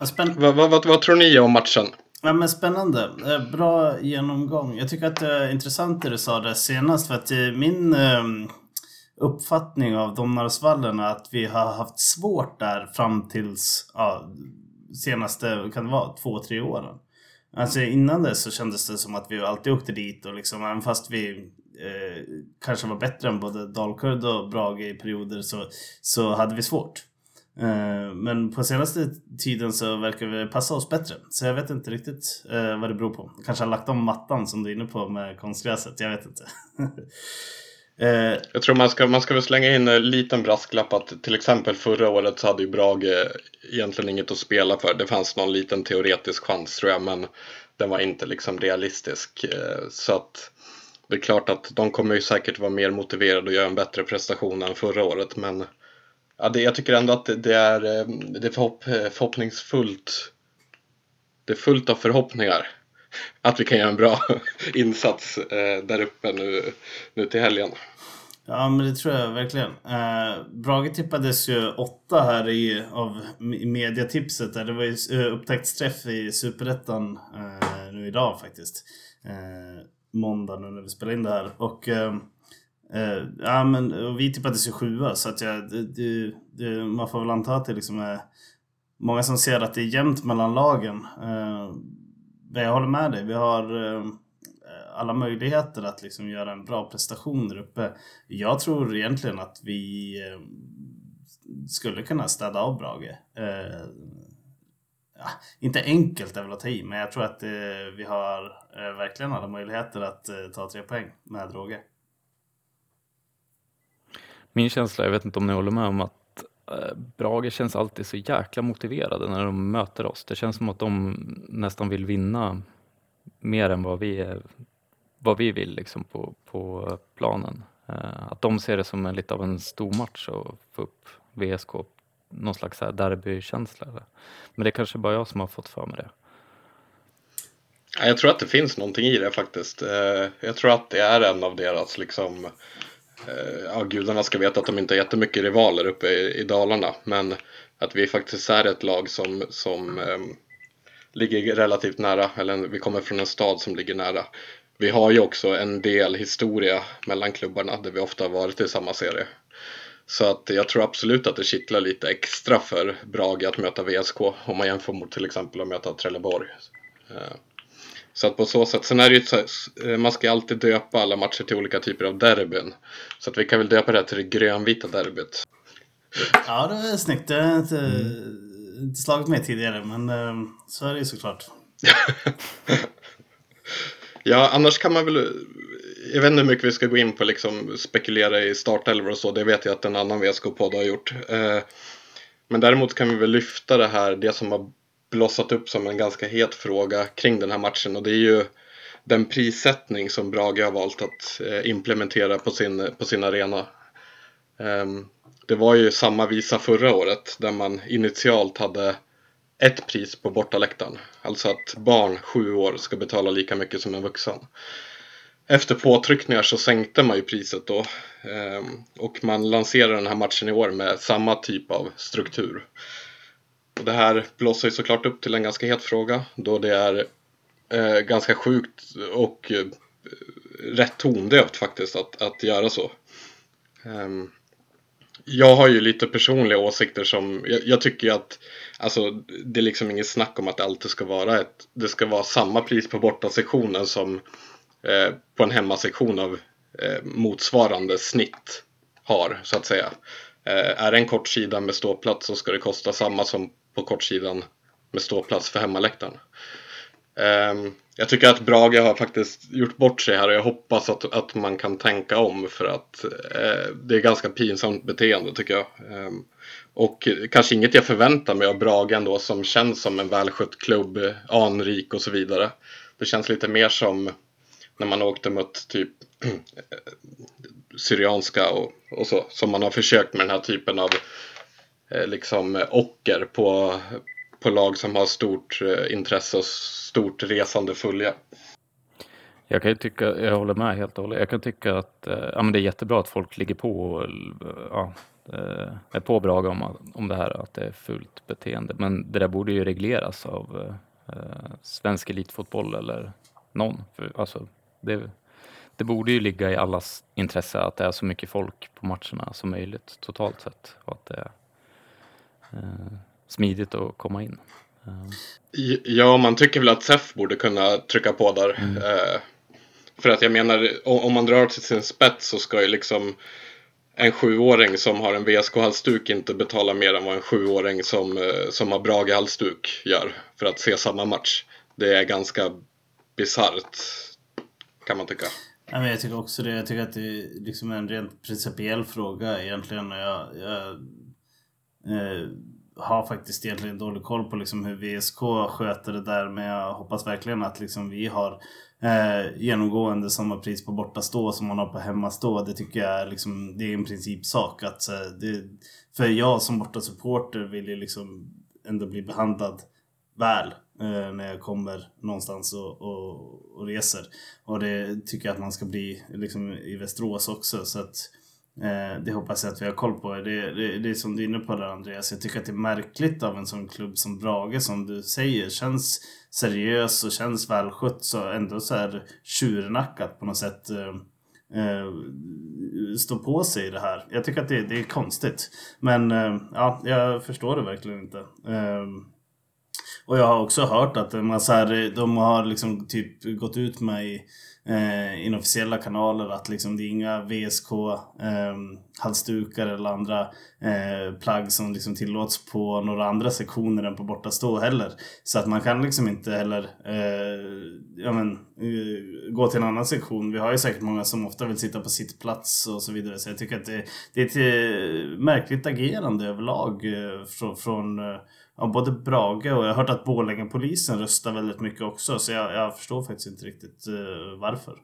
Spänn... Vad, vad, vad, tror ni om matchen? Ja, men spännande. Eh, bra genomgång. Jag tycker att det är intressant det du sa där senast. För att min ehm, uppfattning av Domnarsvallen är att vi har haft svårt där fram tills ja, senaste, kan det vara, två, tre åren. Alltså innan det så kändes det som att vi alltid åkte dit och liksom, även fast vi eh, kanske var bättre än både Dalkurd och Brage i perioder så, så hade vi svårt. Eh, men på senaste tiden så verkar det passa oss bättre. Så jag vet inte riktigt eh, vad det beror på. Kanske har lagt om mattan som du är inne på med konstgräset. Jag vet inte. Eh, jag tror man ska, man ska väl slänga in en liten brasklapp att till exempel förra året så hade ju Brage egentligen inget att spela för. Det fanns någon liten teoretisk chans tror jag men den var inte liksom realistisk. Så att det är klart att de kommer ju säkert vara mer motiverade och göra en bättre prestation än förra året men ja, det, jag tycker ändå att det är, eh, det är förhopp, förhoppningsfullt. Det är fullt av förhoppningar att vi kan göra en bra insats eh, där uppe nu, nu till helgen. Ja men det tror jag verkligen. Eh, Brage tippades ju åtta här i, av mediatipset. Där. Det var ju eh, upptaktsträff i Superettan eh, nu idag faktiskt. Eh, måndag nu när vi spelar in det här. Och, ehm, eh, ja, men, och vi tippades ju sjua så att jag, det, det, det, man får väl anta att det liksom är många som ser att det är jämnt mellan lagen. Eh, jag håller med dig. Vi har eh, alla möjligheter att liksom göra en bra prestation där uppe. Jag tror egentligen att vi eh, skulle kunna städa av Brage. Eh, ja, inte enkelt är väl att ta i, men jag tror att eh, vi har eh, verkligen alla möjligheter att ta tre poäng med Råge. Min känsla, jag vet inte om ni håller med om att eh, Brage känns alltid så jäkla motiverade när de möter oss. Det känns som att de nästan vill vinna mer än vad vi, är, vad vi vill liksom på, på planen. Eh, att de ser det som en, lite av en stor match att få upp VSK, någon slags derbykänsla. Men det är kanske bara jag som har fått för mig det. Jag tror att det finns någonting i det faktiskt. Eh, jag tror att det är en av deras liksom Eh, ja, gudarna ska veta att de inte har jättemycket rivaler uppe i, i Dalarna men att vi faktiskt är ett lag som, som um, ligger relativt nära, eller vi kommer från en stad som ligger nära. Vi har ju också en del historia mellan klubbarna där vi ofta har varit i samma serie. Så att jag tror absolut att det kittlar lite extra för Brage att möta VSK om man jämför mot till exempel att möta Trelleborg. Uh, så att på så sätt, sen är det ju så, eh, man ska alltid döpa alla matcher till olika typer av derbyn. Så att vi kan väl döpa det till det grönvita derbyt. Ja, det är snyggt. Det har inte, inte slagit mig tidigare, men eh, så är det ju såklart. ja, annars kan man väl jag vet inte hur mycket vi ska gå in på liksom spekulera i startelvor och så. Det vet jag att en annan VSK-podd har gjort. Eh, men däremot kan vi väl lyfta det här, det som har blossat upp som en ganska het fråga kring den här matchen och det är ju den prissättning som Brage har valt att eh, implementera på sin, på sin arena. Ehm, det var ju samma visa förra året där man initialt hade ett pris på bortaläktaren. Alltså att barn sju år ska betala lika mycket som en vuxen. Efter påtryckningar så sänkte man ju priset då ehm, och man lanserade den här matchen i år med samma typ av struktur. Och det här blossar ju såklart upp till en ganska het fråga då det är eh, ganska sjukt och eh, rätt tondövt faktiskt att, att göra så. Um, jag har ju lite personliga åsikter som, jag, jag tycker ju att alltså, det är liksom inget snack om att det alltid ska vara ett, det ska vara samma pris på bortasektionen som eh, på en hemmasektion av eh, motsvarande snitt har så att säga. Eh, är det en kort sida med ståplats så ska det kosta samma som på kortsidan med ståplats för hemmaläktaren. Um, jag tycker att Brage har faktiskt gjort bort sig här och jag hoppas att, att man kan tänka om för att uh, det är ganska pinsamt beteende tycker jag. Um, och kanske inget jag förväntar mig av Brage ändå som känns som en välskött klubb, anrik och så vidare. Det känns lite mer som när man åkte mot typ eh, Syrianska och, och så, som man har försökt med den här typen av Eh, liksom eh, ocker på, på lag som har stort eh, intresse och stort resande följe. Jag kan ju tycka, jag håller med helt och hållet. Jag kan tycka att ja, men det är jättebra att folk ligger på och ja, är på Braga om, om det här att det är fult beteende. Men det där borde ju regleras av eh, svensk elitfotboll eller någon. För, alltså, det, det borde ju ligga i allas intresse att det är så mycket folk på matcherna som möjligt totalt sett och att det smidigt att komma in. Ja, man tycker väl att SEF borde kunna trycka på där. Mm. Eh, för att jag menar, om man drar till sin spets så ska ju liksom en sjuåring som har en VSK-halsduk inte betala mer än vad en sjuåring som, eh, som har Brage-halsduk gör för att se samma match. Det är ganska bisarrt, kan man tycka. Ja, men jag tycker också det. Jag tycker att det är liksom en rent principiell fråga egentligen. Jag, jag eh, har faktiskt egentligen dålig koll på liksom hur VSK sköter det där. Men jag hoppas verkligen att liksom vi har eh, genomgående samma pris på bortastå som man har på hemmastå. Det tycker jag liksom, det är en principsak. Att, eh, det, för jag som bortasupporter vill ju liksom ändå bli behandlad väl eh, när jag kommer någonstans och, och, och, reser. Och det tycker jag att man ska bli liksom, i Västerås också. Så att, eh, Eh, det hoppas jag att vi har koll på. Det, det, det är som du är inne på där Andreas. Jag tycker att det är märkligt av en sån klubb som Brage som du säger känns seriös och känns välskött så ändå så här tjurnackat på något sätt. Eh, eh stå på sig i det här. Jag tycker att det, det är konstigt. Men eh, ja, jag förstår det verkligen inte. Eh, och jag har också hört att man så här, de har liksom typ gått ut med i eh, inofficiella kanaler att liksom det är inga VSK eh, halsdukar eller andra eh, plagg som liksom tillåts på några andra sektioner än på bortastå heller. Så att man kan liksom inte heller eh, ja, men, uh, gå till en annan sektion. Vi har ju säkert många som ofta vill sitta på sitt plats och så vidare. Så jag tycker att det, det är ett eh, märkligt agerande överlag eh, från, från ja, både Brage och jag har hört att Borlänge-polisen röstar väldigt mycket också. Så jag, jag förstår faktiskt inte riktigt varför.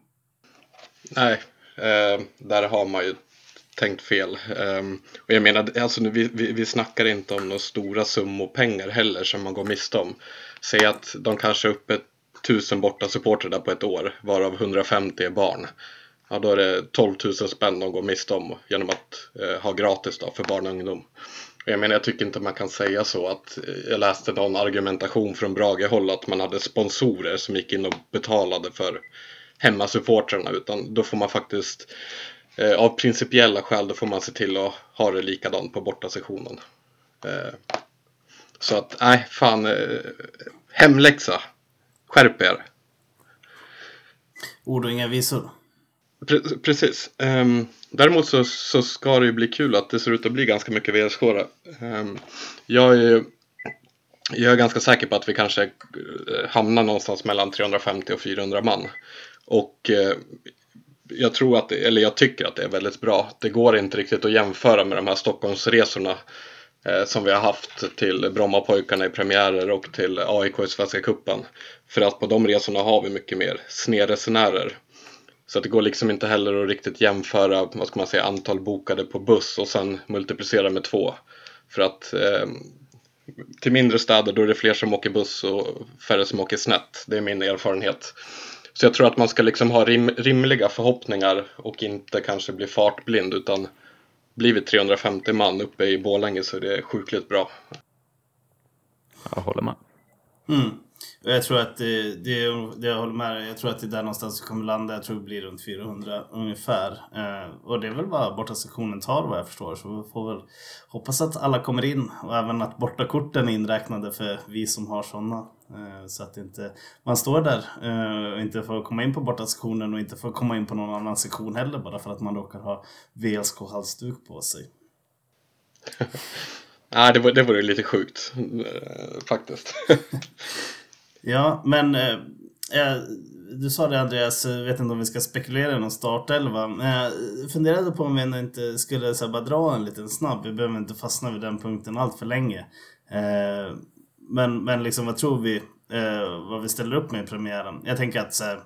Nej, eh, där har man ju tänkt fel. Um, och jag menar, alltså, vi, vi, vi snackar inte om några stora summor pengar heller som man går miste om. Säg att de kanske är uppe tusen borta supporter där på ett år, varav 150 är barn. Ja, då är det 12 000 spänn de går miste om genom att eh, ha gratis då för barn och ungdom. Jag menar, jag tycker inte man kan säga så att eh, jag läste någon argumentation från Brage-håll att man hade sponsorer som gick in och betalade för hemmasupportrarna utan då får man faktiskt eh, av principiella skäl då får man se till att ha det likadant på bortasektionen. Eh, så att, nej, fan, eh, hemläxa. Skärp er. Ord och inga visor. Pre precis. Um, däremot så, så ska det ju bli kul att det ser ut att bli ganska mycket VSK. Um, ehm, jag, är, jag är ganska säker på att vi kanske eh, hamnar någonstans mellan 350 och 400 man. Och uh, jag tror att, det, eller jag tycker att det är väldigt bra. Det går inte riktigt att jämföra med de här Stockholmsresorna eh, som vi har haft till Brommapojkarna i premiärer och till AIK i Svenska Cupen. För att på de resorna har vi mycket mer snedresenärer. Så det går liksom inte heller att riktigt jämföra vad ska man säga, antal bokade på buss och sen multiplicera med två. För att eh, till mindre städer då är det fler som åker buss och färre som åker snett. Det är min erfarenhet. Så jag tror att man ska liksom ha rim, rimliga förhoppningar och inte kanske bli fartblind utan blir vi 350 man uppe i Bålänge så är det sjukligt bra. Jag håller med. Mm. Jag tror att det, det, det, jag håller med Jag tror att det är där någonstans vi kommer landa. Jag tror det blir runt 400 ungefär. Eh, och det är väl vad bortasektionen tar vad jag förstår. Så vi får väl hoppas att alla kommer in och även att bortakorten är inräknade för vi som har sådana. Eh, så att inte man står där eh, och inte får komma in på bortasektionen och inte får komma in på någon annan sektion heller bara för att man råkar ha VSK-halsduk på sig. Nej, det, var, det vore lite sjukt eh, faktiskt. Ja, men eh, eh, du sa det Andreas, jag vet inte om vi ska spekulera i någon startelva. Jag funderade på om vi inte skulle så här, bara dra en liten snabb. Vi behöver inte fastna vid den punkten allt för länge. Eh, men, men liksom vad tror vi, eh, vad vi ställer upp med i premiären? Jag tänker att så här,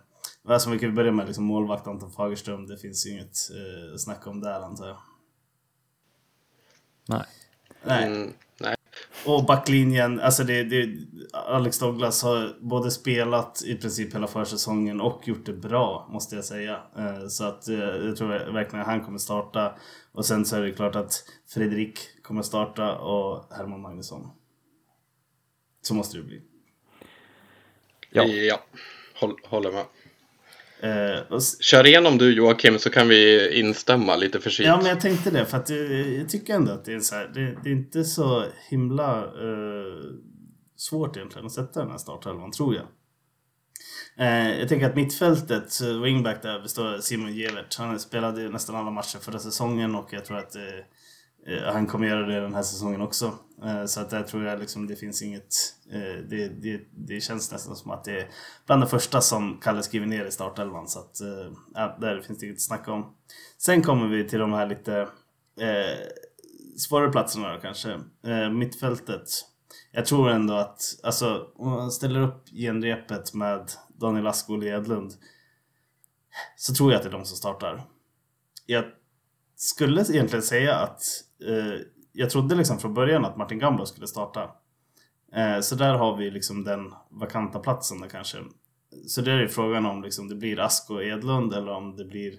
alltså, vi kan börja med liksom målvakt Anton Fagerström. Det finns ju inget eh, snack om där antar jag. Nej. Nej. Mm, nej. och backlinjen, alltså det, det, Alex Douglas har både spelat i princip hela försäsongen och gjort det bra, måste jag säga. Eh, så att eh, jag tror verkligen att han kommer starta. Och sen så är det klart att Fredrik kommer starta och Herman Magnusson. Så måste det bli. Ja, ja. Håll, håller med. Eh, och, Kör igenom du Joakim så kan vi instämma lite försiktigt. ja, men jag tänkte det. För att jag, jag tycker ändå att det är så här, det, det är inte så himla eh, svårt egentligen att sätta den här startelvan, tror jag. Eh, jag tänker att mittfältet, eh, wingback där, består av Simon Gevert. Han spelade nästan alla matcher förra säsongen och jag tror att eh, eh, Eh, han kommer göra det den här säsongen också. Eh, så att där tror jag liksom det finns inget... Eh, det, det, det känns nästan som att det är bland det första som Kalle skriver ner i startelvan. Så att ja, där finns det inget att snacka om. Sen kommer vi till de här lite eh, svårare platserna då kanske. Eh, mittfältet. Jag tror ändå att, alltså om man ställer upp genrepet med Daniel Ask och Edlund så tror jag att det är de som startar. Jag skulle egentligen säga att eh, jag trodde liksom från början att Martin Gamblo skulle starta. Eh, så där har vi liksom den vakanta platsen där kanske. Så det är ju frågan om liksom det blir Ask och Edlund eller om det blir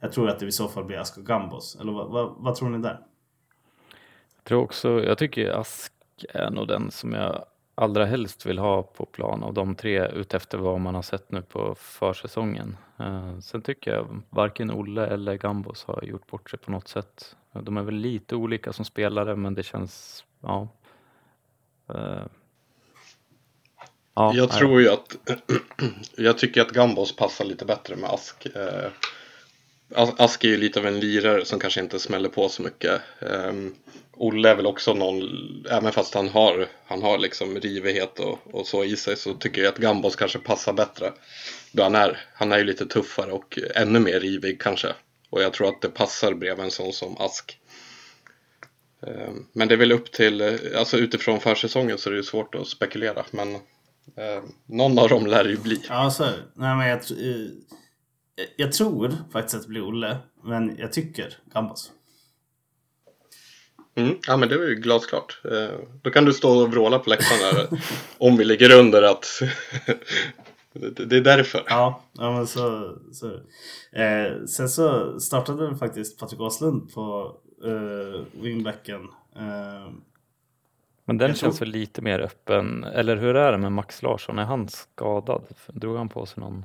Jag tror att det i så fall blir Ask och Gambos. Eller vad, vad, vad tror ni där? Jag tror också, jag tycker Ask är nog den som jag allra helst vill ha på plan av de tre utefter vad man har sett nu på försäsongen. Eh, sen tycker jag varken Olle eller Gambos har gjort bort sig på något sätt. De är väl lite olika som spelare men det känns, ja. Eh, ja jag nej. tror ju att, jag tycker att Gambos passar lite bättre med Ask. Eh, Ask är ju lite av en lirare som kanske inte smäller på så mycket. Um, Olle är väl också någon, även fast han har, han har liksom rivighet och, och så i sig så tycker jag att Gambos kanske passar bättre. Då han är, han är ju lite tuffare och ännu mer rivig kanske. Och jag tror att det passar bredvid en sån som Ask. Um, men det är väl upp till, alltså utifrån försäsongen så är det ju svårt att spekulera men um, någon av dem lär det ju bli. Ja, så är det. Nej, men jag, eh, jag tror faktiskt att det blir Olle, men jag tycker Gambos. Mm, ja men det var ju glasklart. Eh, då kan du stå och vråla på läktaren där om vi ligger under att det är därför. Ja, ja men så, så. Eh, Sen så startade väl faktiskt Patrik Åslund på eh, wingbacken. Eh, Men den Jag känns tror- väl lite mer öppen, eller hur är det med Max Larsson? Är han skadad? Drog han på sig någon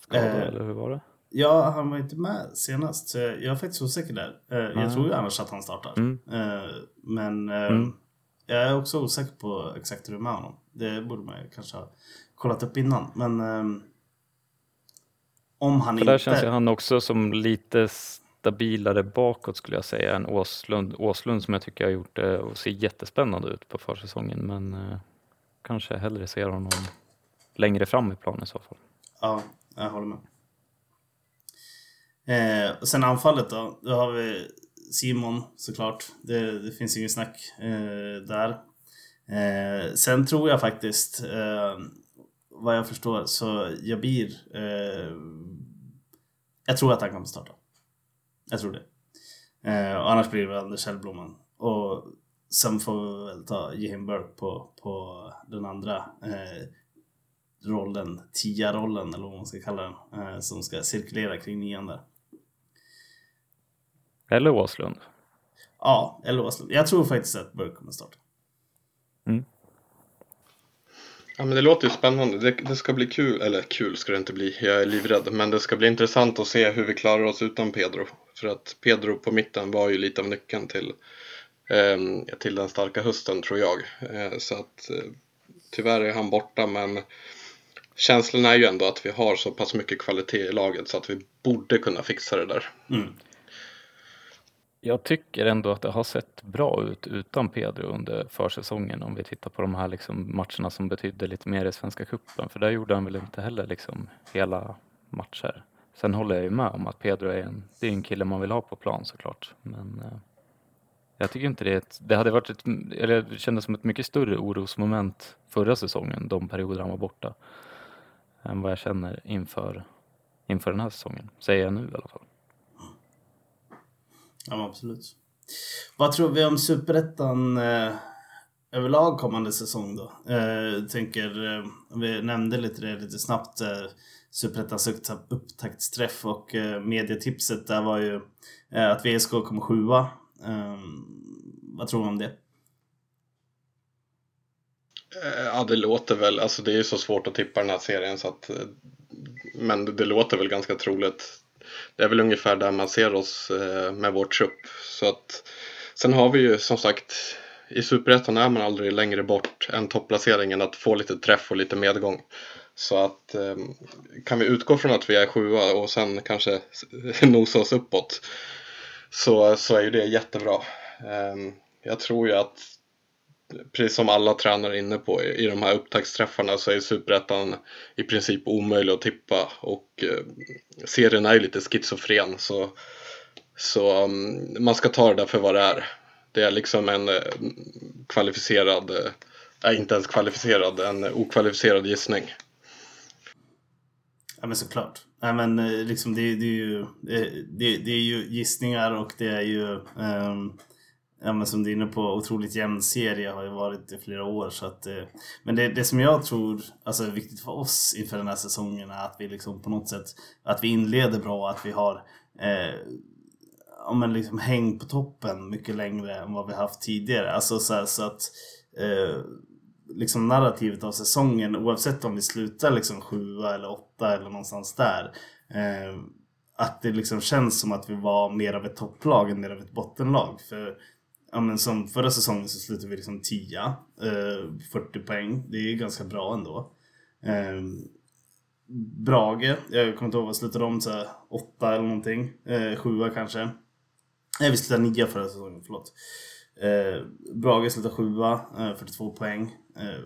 skada Eh, eller hur var det? ja, han var inte med senast, så jag är faktiskt osäker där. Eh, jag Nej. tror ju annars att han startar. Mm. Eh, men eh, Mm. jag är också osäker på exakt hur det är med honom. Det borde man kanske ha kollat upp innan. Men eh, om han För där inte... känns ju han också som lite stabilare bakåt skulle jag säga än Åslund, Åslund som jag tycker har gjort det och ser jättespännande ut på försäsongen men eh, kanske hellre ser honom längre fram i planen i så fall. Ja, jag håller med. Eh, och sen anfallet då. Då har vi Simon såklart. Det, det finns inget snack eh, där. Eh, sen tror jag faktiskt, eh, vad jag förstår, så Jabir... Eh, jag tror att han kommer starta. Jag tror det. Eh, annars blir det väl Anders Hellblomman. Och sen får vi väl ta Jehim Burke på, på den andra eh, rollen, tia-rollen eller vad man ska kalla den, eh, som ska cirkulera kring nian där. Eller Åslund. Ja, eller Åslund. Jag tror faktiskt att Burke kommer starta. Ja men det låter ju spännande. Det, det ska bli kul, eller kul ska det inte bli, jag är livrädd. Men det ska bli intressant att se hur vi klarar oss utan Pedro. För att Pedro på mitten var ju lite av nyckeln till, eh, till den starka hösten tror jag. Eh, så att eh, tyvärr är han borta men känslan är ju ändå att vi har så pass mycket kvalitet i laget så att vi borde kunna fixa det där. Mm. Jag tycker ändå att det har sett bra ut utan Pedro under försäsongen om vi tittar på de här liksom matcherna som betydde lite mer i Svenska cupen för där gjorde han väl inte heller liksom hela matcher. Sen håller jag ju med om att Pedro är en, det är en kille man vill ha på plan såklart men eh, jag tycker inte det ett, det hade varit ett, eller det kändes som ett mycket större orosmoment förra säsongen, de perioder han var borta, än vad jag känner inför, inför den här säsongen, säger jag nu i alla fall. Ja, absolut. Vad tror vi om Superettan eh, överlag kommande säsong då? Eh, tänker, eh, vi nämnde lite det lite snabbt. Eh, Superettans upptaktsträff och eh, medietipset där var ju eh, att VSK kommer sjua. Eh, vad tror du om det? Eh, ja, det låter väl, alltså det är ju så svårt att tippa den här serien så att eh, Men det låter väl ganska troligt. Det är väl ungefär där man ser oss eh, med vår trupp. Så att Sen har vi ju som sagt i Superettan är man aldrig längre bort än topplaceringen att få lite träff och lite medgång. Så att ehm, kan vi utgå från att vi är sjua och sen kanske nosa oss uppåt så, så är ju det jättebra. Ehm, jag tror ju att precis som alla tränare är inne på i de här upptaktsträffarna så är Superettan i princip omöjlig att tippa och eh, serien är ju lite schizofren så, så um, man ska ta det där för vad det är. Det är liksom en eh, kvalificerad, äh, inte ens kvalificerad, en okvalificerad gissning. Ja men såklart. Nej men eh, liksom det, det är ju eh, det, det, är ju gissningar och det är ju um, ja, men som du är inne på, otroligt jämn serie har ju varit i flera år. Så att, eh, men det, det som jag tror alltså, är viktigt för oss inför den här säsongen är att vi liksom på något sätt att vi inleder bra, att vi har eh, ja, men liksom häng på toppen mycket längre än vad vi haft tidigare. Alltså så, här, så att eh, liksom narrativet av säsongen oavsett om vi slutar liksom sjua eller åtta eller någonstans där. Eh, att det liksom känns som att vi var mer av ett topplag än mer av ett bottenlag. För ja, men som förra säsongen så slutade vi liksom 10 eh, 40 poäng. Det är ganska bra ändå. Eh, Brage, jag kommer inte ihåg vad slutade de så åtta eller någonting. Eh, sjua kanske. Nej, vi slutade nia förra säsongen, förlåt. Eh, Brage slutade sjua, eh, 42 poäng. Eh,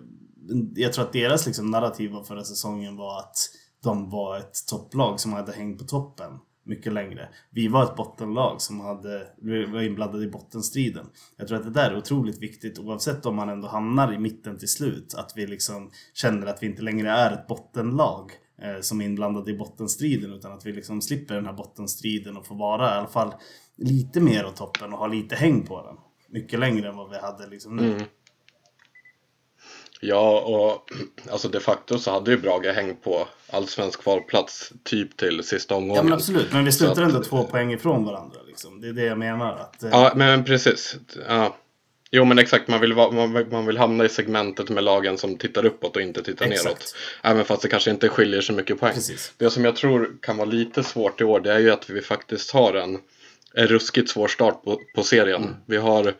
jag tror att deras liksom, narrativ av förra säsongen var att de var ett topplag som hade hängt på toppen mycket längre. Vi var ett bottenlag som hade, var inblandade i bottenstriden. Jag tror att det där är otroligt viktigt oavsett om man ändå hamnar i mitten till slut. Att vi liksom känner att vi inte längre är ett bottenlag eh, som är inblandade i bottenstriden utan att vi liksom slipper den här bottenstriden och får vara i alla fall lite mer åt toppen och ha lite häng på den. Mycket längre än vad vi hade liksom nu. Mm. Ja, och alltså de facto så hade ju Brage häng på allsvensk kvalplats typ till sista omgången. Ja men absolut, men vi slutar ändå två poäng ifrån varandra. Liksom. Det är det jag menar. Att, eh... Ja, men precis. Ja. Jo men exakt, man vill, man, man vill hamna i segmentet med lagen som tittar uppåt och inte tittar exakt. neråt. Även fast det kanske inte skiljer så mycket poäng. Precis. Det som jag tror kan vara lite svårt i år det är ju att vi faktiskt har en, en ruskigt svår start på, på serien. Mm. Vi har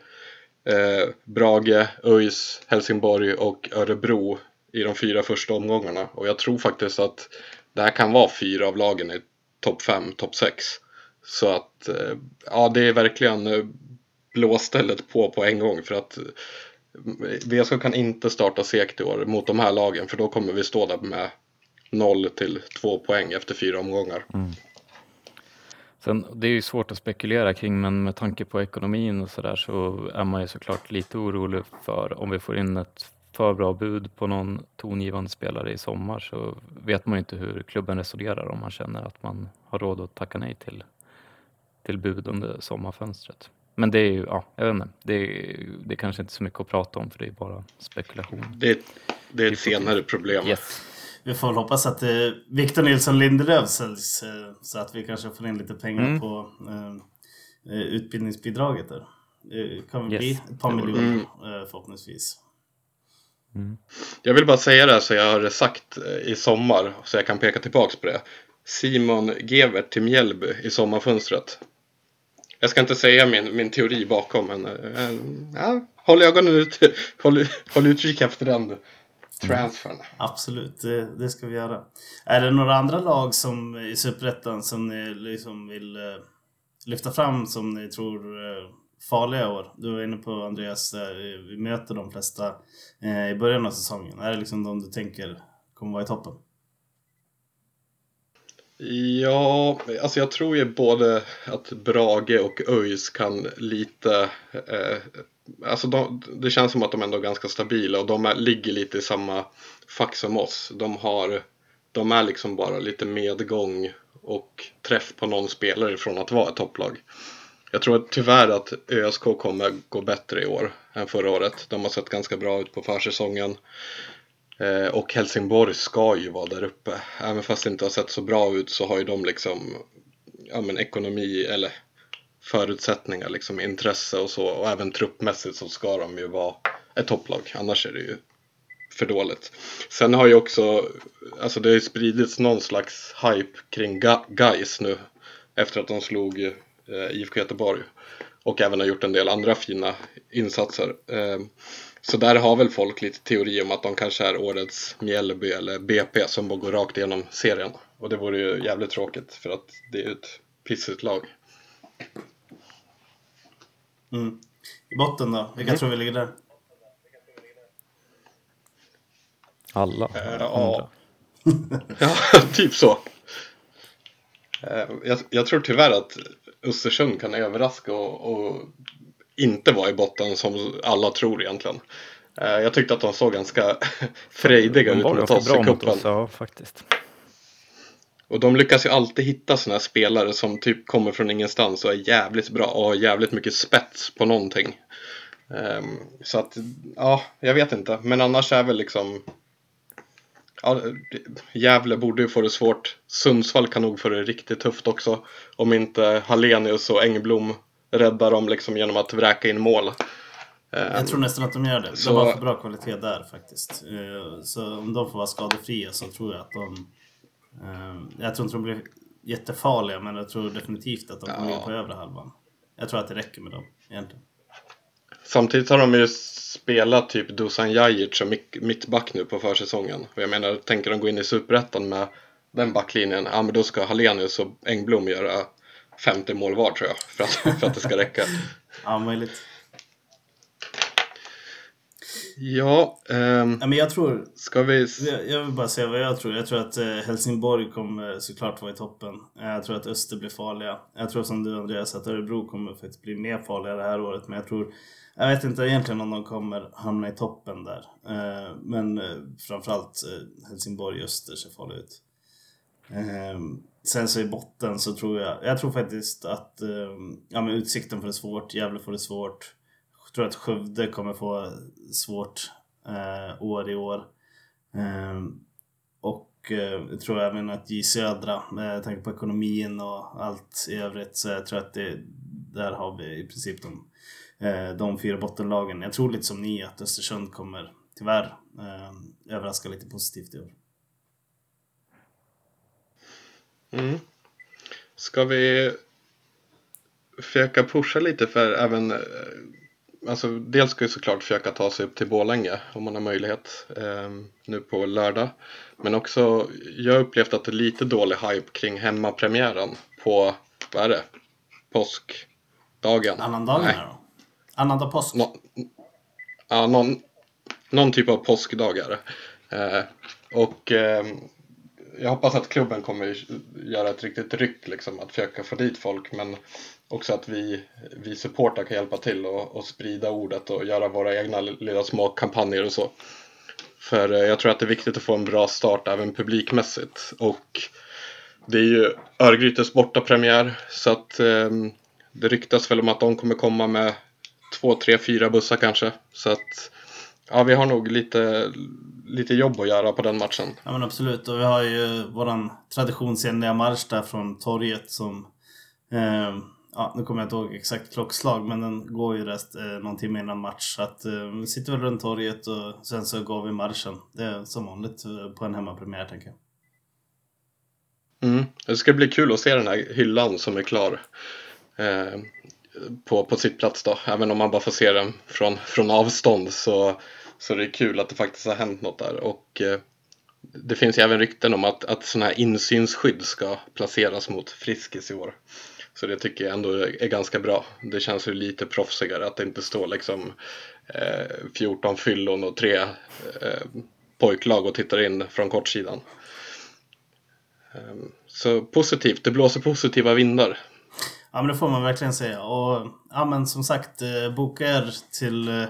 eh, Brage, ÖIS, Helsingborg och Örebro i de fyra första omgångarna. Och jag tror faktiskt att det här kan vara fyra av lagen i topp 5, topp 6. Så att eh, ja, det är verkligen eh, blåstället på på en gång för att eh, VSK kan inte starta segt i år mot de här lagen för då kommer vi stå där med 0 till 2 poäng efter fyra omgångar. Mm. Sen, det är ju svårt att spekulera kring men med tanke på ekonomin och sådär så är man ju såklart lite orolig för om vi får in ett för bra bud på någon tongivande spelare i sommar så vet man ju inte hur klubben resonerar om man känner att man har råd att tacka nej till, till bud under sommarfönstret. Men det är ju, ja, jag vet inte, det är, det är kanske inte så mycket att prata om för det är bara spekulation. Det, det är ett senare problem. Yes vi får väl hoppas att eh, Victor Nilsson Lindelöf säljs eh, så att vi kanske får in lite pengar mm. på eh, eh utbildningsbidraget där. Det kan yes. bli ett par miljoner mm. Eh, förhoppningsvis. Mm. Jag vill bara säga det så jag har sagt eh, i sommar så jag kan peka tillbaks på det. Simon Gevert till Mjällby i sommarfönstret. Jag ska inte säga min, min teori bakom men äh, ja, håll ögonen ut, håll, håll utkik efter den transfern. Absolut, det, det, ska vi göra. Är det några andra lag som i Superettan som ni liksom vill eh, lyfta fram som ni tror är farliga år? Du var inne på Andreas, vi möter de flesta eh, i början av säsongen. Är det liksom de du tänker kommer vara i toppen? Ja, alltså jag tror ju både att Brage och ÖIS kan lite eh, Alltså de, det känns som att de ändå är ganska stabila och de är, ligger lite i samma fack som oss. De, har, de är liksom bara lite medgång och träff på någon spelare från att vara ett topplag. Jag tror att tyvärr att ÖSK kommer gå bättre i år än förra året. De har sett ganska bra ut på försäsongen. Eh, och Helsingborg ska ju vara där uppe. Även fast det inte har sett så bra ut så har ju de liksom ja, men ekonomi eller förutsättningar, liksom intresse och så. Och även truppmässigt så ska de ju vara ett topplag. Annars är det ju för dåligt. Sen har ju också, alltså det har ju spridits någon slags hype kring Gais nu. Efter att de slog eh, IFK Göteborg. Och även har gjort en del andra fina insatser. Eh, så där har väl folk lite teori om att de kanske är årets Mjällby eller BP som bara går rakt igenom serien. Och det vore ju jävligt tråkigt för att det är ett pissigt lag. Mm. I botten då? Vilka mm. tror vi ligger där? Alla. Äh, ja. ja, typ så. Eh, jag, jag, tror tyvärr att Östersund kan överraska och, och, inte vara i botten som alla tror egentligen. Eh, jag tyckte att de såg ganska frejdiga ut mot oss i cupen. Ja, faktiskt. Och de lyckas ju alltid hitta sådana här spelare som typ kommer från ingenstans och är jävligt bra och har jävligt mycket spets på någonting. Um, så att, ja, jag vet inte. Men annars är väl liksom ja, Gävle borde ju få det svårt. Sundsvall kan nog få det riktigt tufft också. Om inte Hallenius och Engblom räddar dem liksom genom att vräka in mål. Jag tror nästan att de gör det. Så... De har för bra kvalitet där faktiskt. Eh, så om de får vara skadefria så tror jag att de... Eh, jag tror inte de blir jättefarliga men jag tror definitivt att de kommer in på övre halvan. Jag tror att det räcker med dem egentligen. Samtidigt har de ju spelat typ Dusan Jajic som mittback nu på försäsongen. Och jag menar, tänker de gå in i superettan med den backlinjen, ja men då ska Hallenius och Engblom göra 50 mål var tror jag, för att, för att det ska räcka. ja, möjligt. Ja, ehm, ja men jag tror... Ska vi... Jag, jag vill bara säga vad jag tror. Jag tror att eh, Helsingborg kommer såklart vara i toppen. Jag tror att Öster blir farliga. Jag tror som du Andreas att Örebro kommer faktiskt bli mer farliga det här året. Men jag tror jag vet inte egentligen om de kommer hamna i toppen där. Eh, men eh, framförallt Helsingborg och Öster ser farliga ut. Sen så i botten så tror jag, jag tror faktiskt att ja, men Utsikten får det svårt, Gävle får det svårt. Tror att Skövde kommer få svårt eh, år i år. Eh, och eh, jag tror även att J Södra, med tanke på ekonomin och allt i övrigt, så jag tror att det, där har vi i princip de Eh, de fyra bottenlagen. Jag tror lite som ni att Östersund kommer tyvärr eh, överraska lite positivt i år. Mm. Ska vi försöka pusha lite för även eh, Alltså dels ska vi såklart försöka ta sig upp till Bålänge om man har möjlighet eh, nu på lördag. Men också, jag har upplevt att det är lite dålig hype kring hemmapremiären på, vad är det? Påskdagen? Annandagen då? Annandag påsk? No, ja, någon, någon typ av påskdagar. Eh, och eh, jag hoppas att klubben kommer göra ett riktigt ryck liksom, att försöka få dit folk men också att vi, vi supportrar kan hjälpa till och, och sprida ordet och göra våra egna lilla små kampanjer och så. För eh, jag tror att det är viktigt att få en bra start även publikmässigt och det är ju Örgrytes bortapremiär så att eh, det ryktas väl om att de kommer komma med två, tre, fyra bussar kanske. Så att ja, vi har nog lite, lite jobb att göra på den matchen. Ja men absolut och vi har ju våran traditionsenliga marsch där från torget som eh, Ja, nu kommer jag inte ihåg exakt klockslag men den går ju rest, eh, någon timme innan match. Så att eh, vi sitter väl runt torget och sen så går vi marschen. Det är som vanligt eh, på en hemmapremiär tänker jag. Mm. Det ska bli kul att se den här hyllan som är klar. Eh, på, på sitt plats då. Även om man bara får se den från, från avstånd så, så det är kul att det faktiskt har hänt något där. Och eh, det finns ju även rykten om att, att sådana här insynsskydd ska placeras mot Friskis i år. Så det tycker jag ändå är ganska bra. Det känns ju lite proffsigare att det inte står liksom eh, 14 fyllon och tre eh, pojklag och tittar in från kortsidan. Eh, så positivt, det blåser positiva vindar Ja men det får man verkligen säga. Och ja men som sagt, eh, boka er till eh,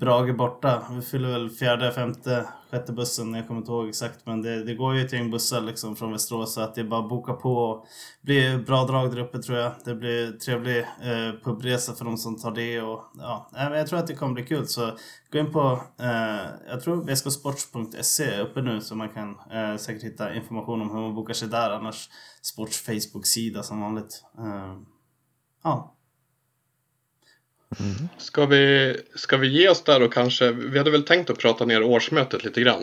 Brage borta. Vi fyller väl fjärde, femte, sjätte bussen. Jag kommer inte ihåg exakt. Men det, det går ju ett gäng bussar liksom från Västerås. Så att det är bara att boka på. Och blir bra drag där uppe tror jag. Det blir trevlig eh, pubresa för de som tar det. Och, ja, men jag tror att det kommer bli kul. Så gå in på, eh, jag tror vsksports.se är uppe nu. Så man kan eh, säkert hitta information om hur man bokar sig där. Annars Sports Facebook-sida som vanligt. Eh, ja. Mm. Ska, vi, ska vi ge oss där och kanske, vi hade väl tänkt att prata ner årsmötet lite grann.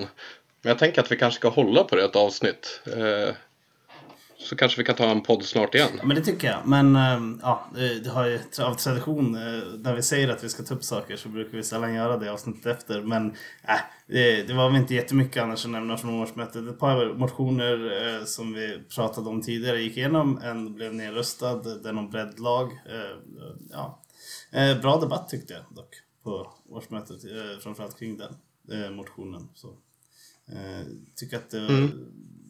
Men jag tänker att vi kanske ska hålla på det ett avsnitt. Eh, så kanske vi kan ta en podd snart igen. Ja, men det tycker jag. Men eh, ja, eh, det har ju av tradition eh, när vi säger att vi ska ta upp saker så brukar vi sällan göra det avsnittet efter. Men eh, det, det var väl inte jättemycket annars att nämna från årsmötet. Ett par motioner eh, som vi pratade om tidigare gick igenom. En blev nedröstad, den om breddlag. ja, Eh, bra debatt tyckte jag dock på årsmötet, eh, framförallt kring den eh, motionen. Så, eh, tycker att det var mm.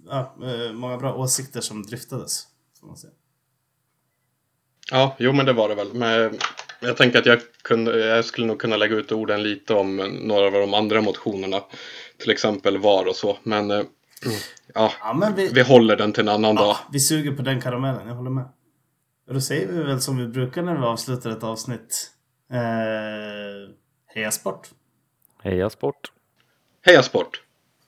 ja, många bra åsikter som dryftades. Får man säga. Ja, jo men det var det väl. Men jag tänker att jag, kunde, jag skulle nog kunna lägga ut orden lite om några av de andra motionerna. Till exempel VAR och så. Men, eh, ja, ja men vi, vi håller den till en annan ja, dag. Vi suger på den karamellen, jag håller med. Och då säger vi väl som vi brukar när vi avslutar ett avsnitt. Eh, heja sport! Heja sport! Heja sport!